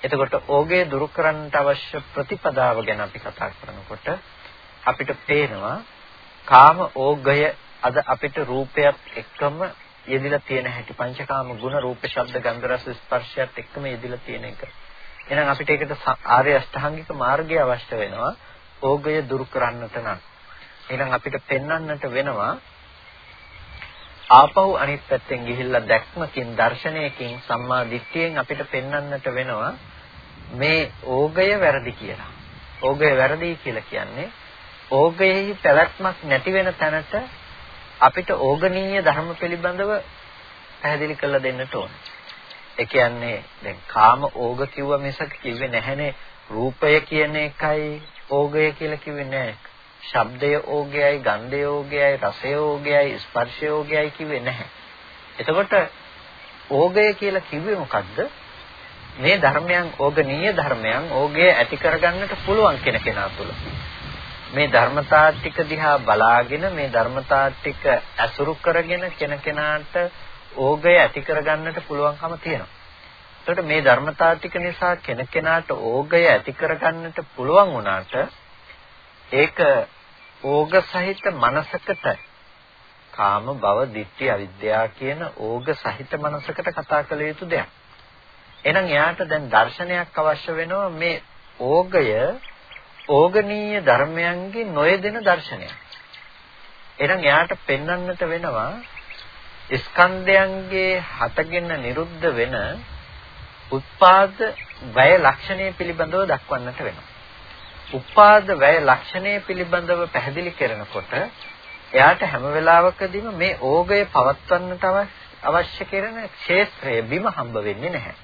එතකොට ඕගය දුරු කරන්නට අවශ්‍ය ප්‍රතිපදාව ගැන අපි කතා කරනකොට අපිට පේනවා කාම ඕගය අද අපිට රූපයක් එක්කම යෙදිලා තියෙන හැටි පංචකාම ගුණ රූප ශබ්ද ගන්ධ රස ස්පර්ශයත් එක්කම යෙදිලා තියෙන එක. එහෙනම් අපිට ඒකට ආර්ය අෂ්ටාංගික මාර්ගය අවශ්‍ය වෙනවා. ඕගය දුරු කරන්නට නම්. එහෙනම් අපිට පෙන්වන්නට වෙනවා ආපහු අනිත් පැත්තෙන් ගිහිල්ලා දැක්මකින් දර්ශනයකින් සම්මා දිට්ඨියෙන් අපිට පෙන්වන්නට වෙනවා මේ ඕගය වැරදි කියලා. ඕගය වැරදි කියලා කියන්නේ ඕගයෙහි පැවැත්මක් නැති වෙන තැනට අපිට ඕගනීය ධර්ම පිළිබඳව පැහැදිලි කරලා දෙන්නට ඕන. ඒ කියන්නේ දැන් කාම ඕග කිව්ව මිසක් කිව්වේ නැහැනේ රූපය කියන එකයි ඕගය කියලා කිව්වේ නෑ. ශබ්දය ඕගයයි, ගන්ධය ඕගයයි, රසය ඕගයයි, ස්පර්ශය ඕගයයි කිව්වේ නැහැ. එතකොට ඕගය කියලා කිව්වේ මොකද්ද? මේ ධර්මයන් ඕගනීය ධර්මයන් ඕගය ඇති කරගන්නට පුළුවන් කෙන කෙනා තුළ. මේ ධර්මතා ටික දිහා බලාගෙන මේ ධර්මතා ටික ඇසුරු කරගෙන කෙනකෙනාට ඕගය ඇති කරගන්නට පුළුවන්කම තියෙනවා. එතකොට මේ ධර්මතා ටික නිසා කෙනකෙනාට ඕගය ඇති කරගන්නට පුළුවන් වුණාට ඒක ඕග සහිත මනසකට කාම භව ditthi අවිද්‍යාව කියන ඕග සහිත මනසකට කතා කළ යුතු දෙයක්. එහෙනම් එයාට දැන් දර්ශනයක් අවශ්‍ය වෙනවා මේ ඕගය ඕගනීය ධර්මයන්ගේ නොයෙදෙන දර්ශනයක්. එහෙනම් එයාට පෙන්වන්නට වෙනවා ස්කන්ධයන්ගේ හටගෙන නිරුද්ධ වෙන උත්පාද වැය ලක්ෂණය පිළිබඳව දක්වන්නට වෙනවා. උපාද වැය ලක්ෂණය පිළිබඳව පැහැදිලි කරනකොට එයාට හැම වෙලාවකදීම මේ ඕගය පවත්වන්නට අවශ්‍ය කරන ක්ෂේත්‍රය බිම හම්බ වෙන්නේ නැහැ.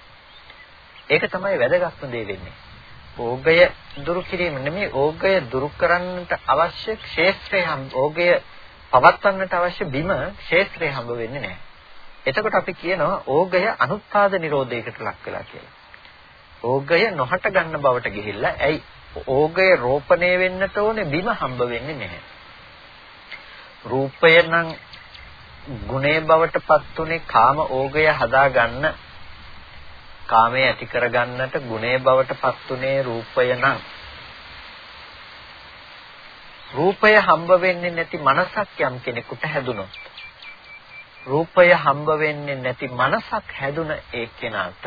ඒක තමයි වැදගත්ම දේ වෙන්නේ. ඕගය දුරු කිරීම නෙමෙයි ඕගය දුරු කරන්නට අවශ්‍ය ක්ෂේත්‍රය ඕගය පවත්වන්නට අවශ්‍ය බිම ක්ෂේත්‍රය හම්බ වෙන්නේ නැහැ. එතකොට අපි කියනවා ඕගය අනුත්පාද නිරෝධයකට ලක් වෙලා කියලා. ඕගය නොහට ගන්න බවට ගිහිල්ලා ඇයි ඕගය රෝපණය වෙන්නට ඕනේ බිම හම්බ වෙන්නේ නැහැ. රූපය නම් ගුණේ බවට පත්ුනේ කාම ඕගය හදා ගන්න කාමයේ ඇති කරගන්නට ගුණේ බවට පත්ුනේ රූපය නම් රූපය හම්බ වෙන්නේ නැති මනසක් යම් කෙනෙකුට හැදුනොත් රූපය හම්බ වෙන්නේ නැති මනසක් හැදුන ඒ කෙනාට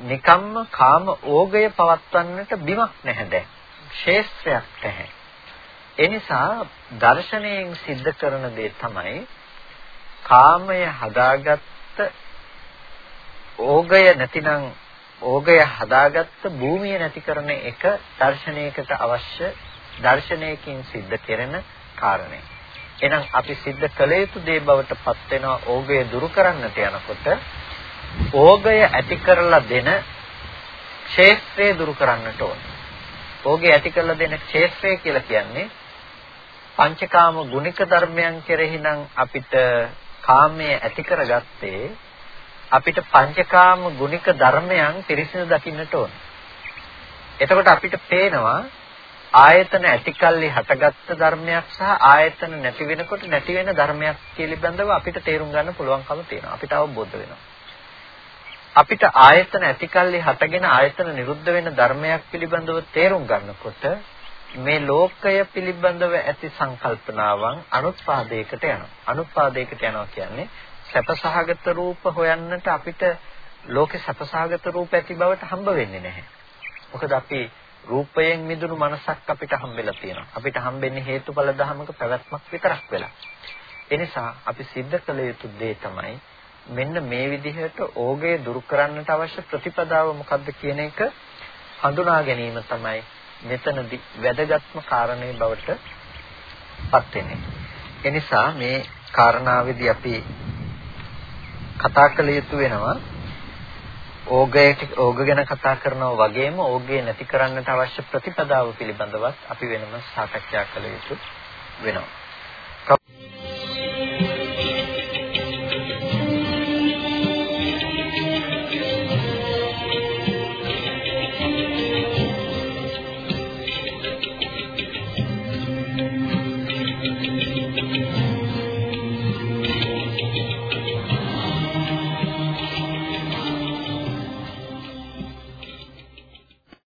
නිකම්ම කාම ඕගය පවත්වන්නට බිමක් නැහැ දැන් ශේෂ්ත්‍රයක් නැහැ ඒ නිසා දර්ශනයෙන් सिद्ध කරන දේ තමයි කාමය හදාගත්ත ඕගය නැතිනම් ඕගය හදාගත්ත භූමිය නැති කරන එක දර්ශනයකට අවශ්‍ය දර්ශනයකින් සිද්ධ කෙරෙන කාරණේ. එහෙනම් අපි සිද්ධ කළ යුතු දේ බවට පත් වෙනවා ඕගය දුරු කරන්නට යනකොට ඕගය ඇති කරලා දෙන ක්ෂේත්‍රය දුරු කරන්නට ඕන. ඕගය ඇති කරලා දෙන ක්ෂේත්‍රය කියලා කියන්නේ පංචකාම ගුණික ධර්මයන් කෙරෙහි නම් අපිට කාමයේ ඇති කරගත්තේ අපිට පංචකාම ගුණික ධර්මයන් පිරිසිදු දකින්නට ඕන. එතකොට අපිට පේනවා ආයතන ඇතිකල්ලි හටගත්තු ධර්මයක් සහ ආයතන නැති වෙනකොට නැති වෙන ධර්මයක් පිළිබඳව අපිට තේරුම් ගන්න පුළුවන්කම තියෙනවා. අපිට අවබෝධ වෙනවා. අපිට ආයතන ඇතිකල්ලි හටගෙන ආයතන නිරුද්ධ වෙන ධර්මයක් පිළිබඳව තේරුම් ගන්නකොට මේ ලෝකය පිළිබඳව ඇති සංකල්පනාවන් අනුත්පාදයකට යනවා. අනුත්පාදයකට යනවා කියන්නේ සැපසහගත රූප හොයන්නට අපිට ලෝකේ සැපසහගත රූප ඇති බවට හම්බ වෙන්නේ නැහැ. මොකද අපි රූපයෙන් මිදුණු මනසක් අපිට හම්බෙලා තියෙනවා. අපිට හම්බෙන්නේ හේතුඵල ධමක පැවැත්මක් විතරක් වෙලා. එනිසා අපි සිද්ධ කළ යුතු දේ තමයි මෙන්න මේ විදිහට ඕගේ දුරු කරන්නට අවශ්‍ය ප්‍රතිපදාව මොකක්ද කියන එක හඳුනා ගැනීම තමයි මෙතනදී වැදගත්ම කාරණේ බවට පත් වෙන්නේ. එනිසා මේ කාරණාවේදී අපි කතා කළ යුතු වෙනවා ඕගයට ඕග ගැන කතා කරනවා වගේම ඕගේ නැති කරන්නට අවශ්‍ය ප්‍රතිපදාව පිළිබඳවත් අපි වෙනම සාකච්ඡා කළ යුතු වෙනවා.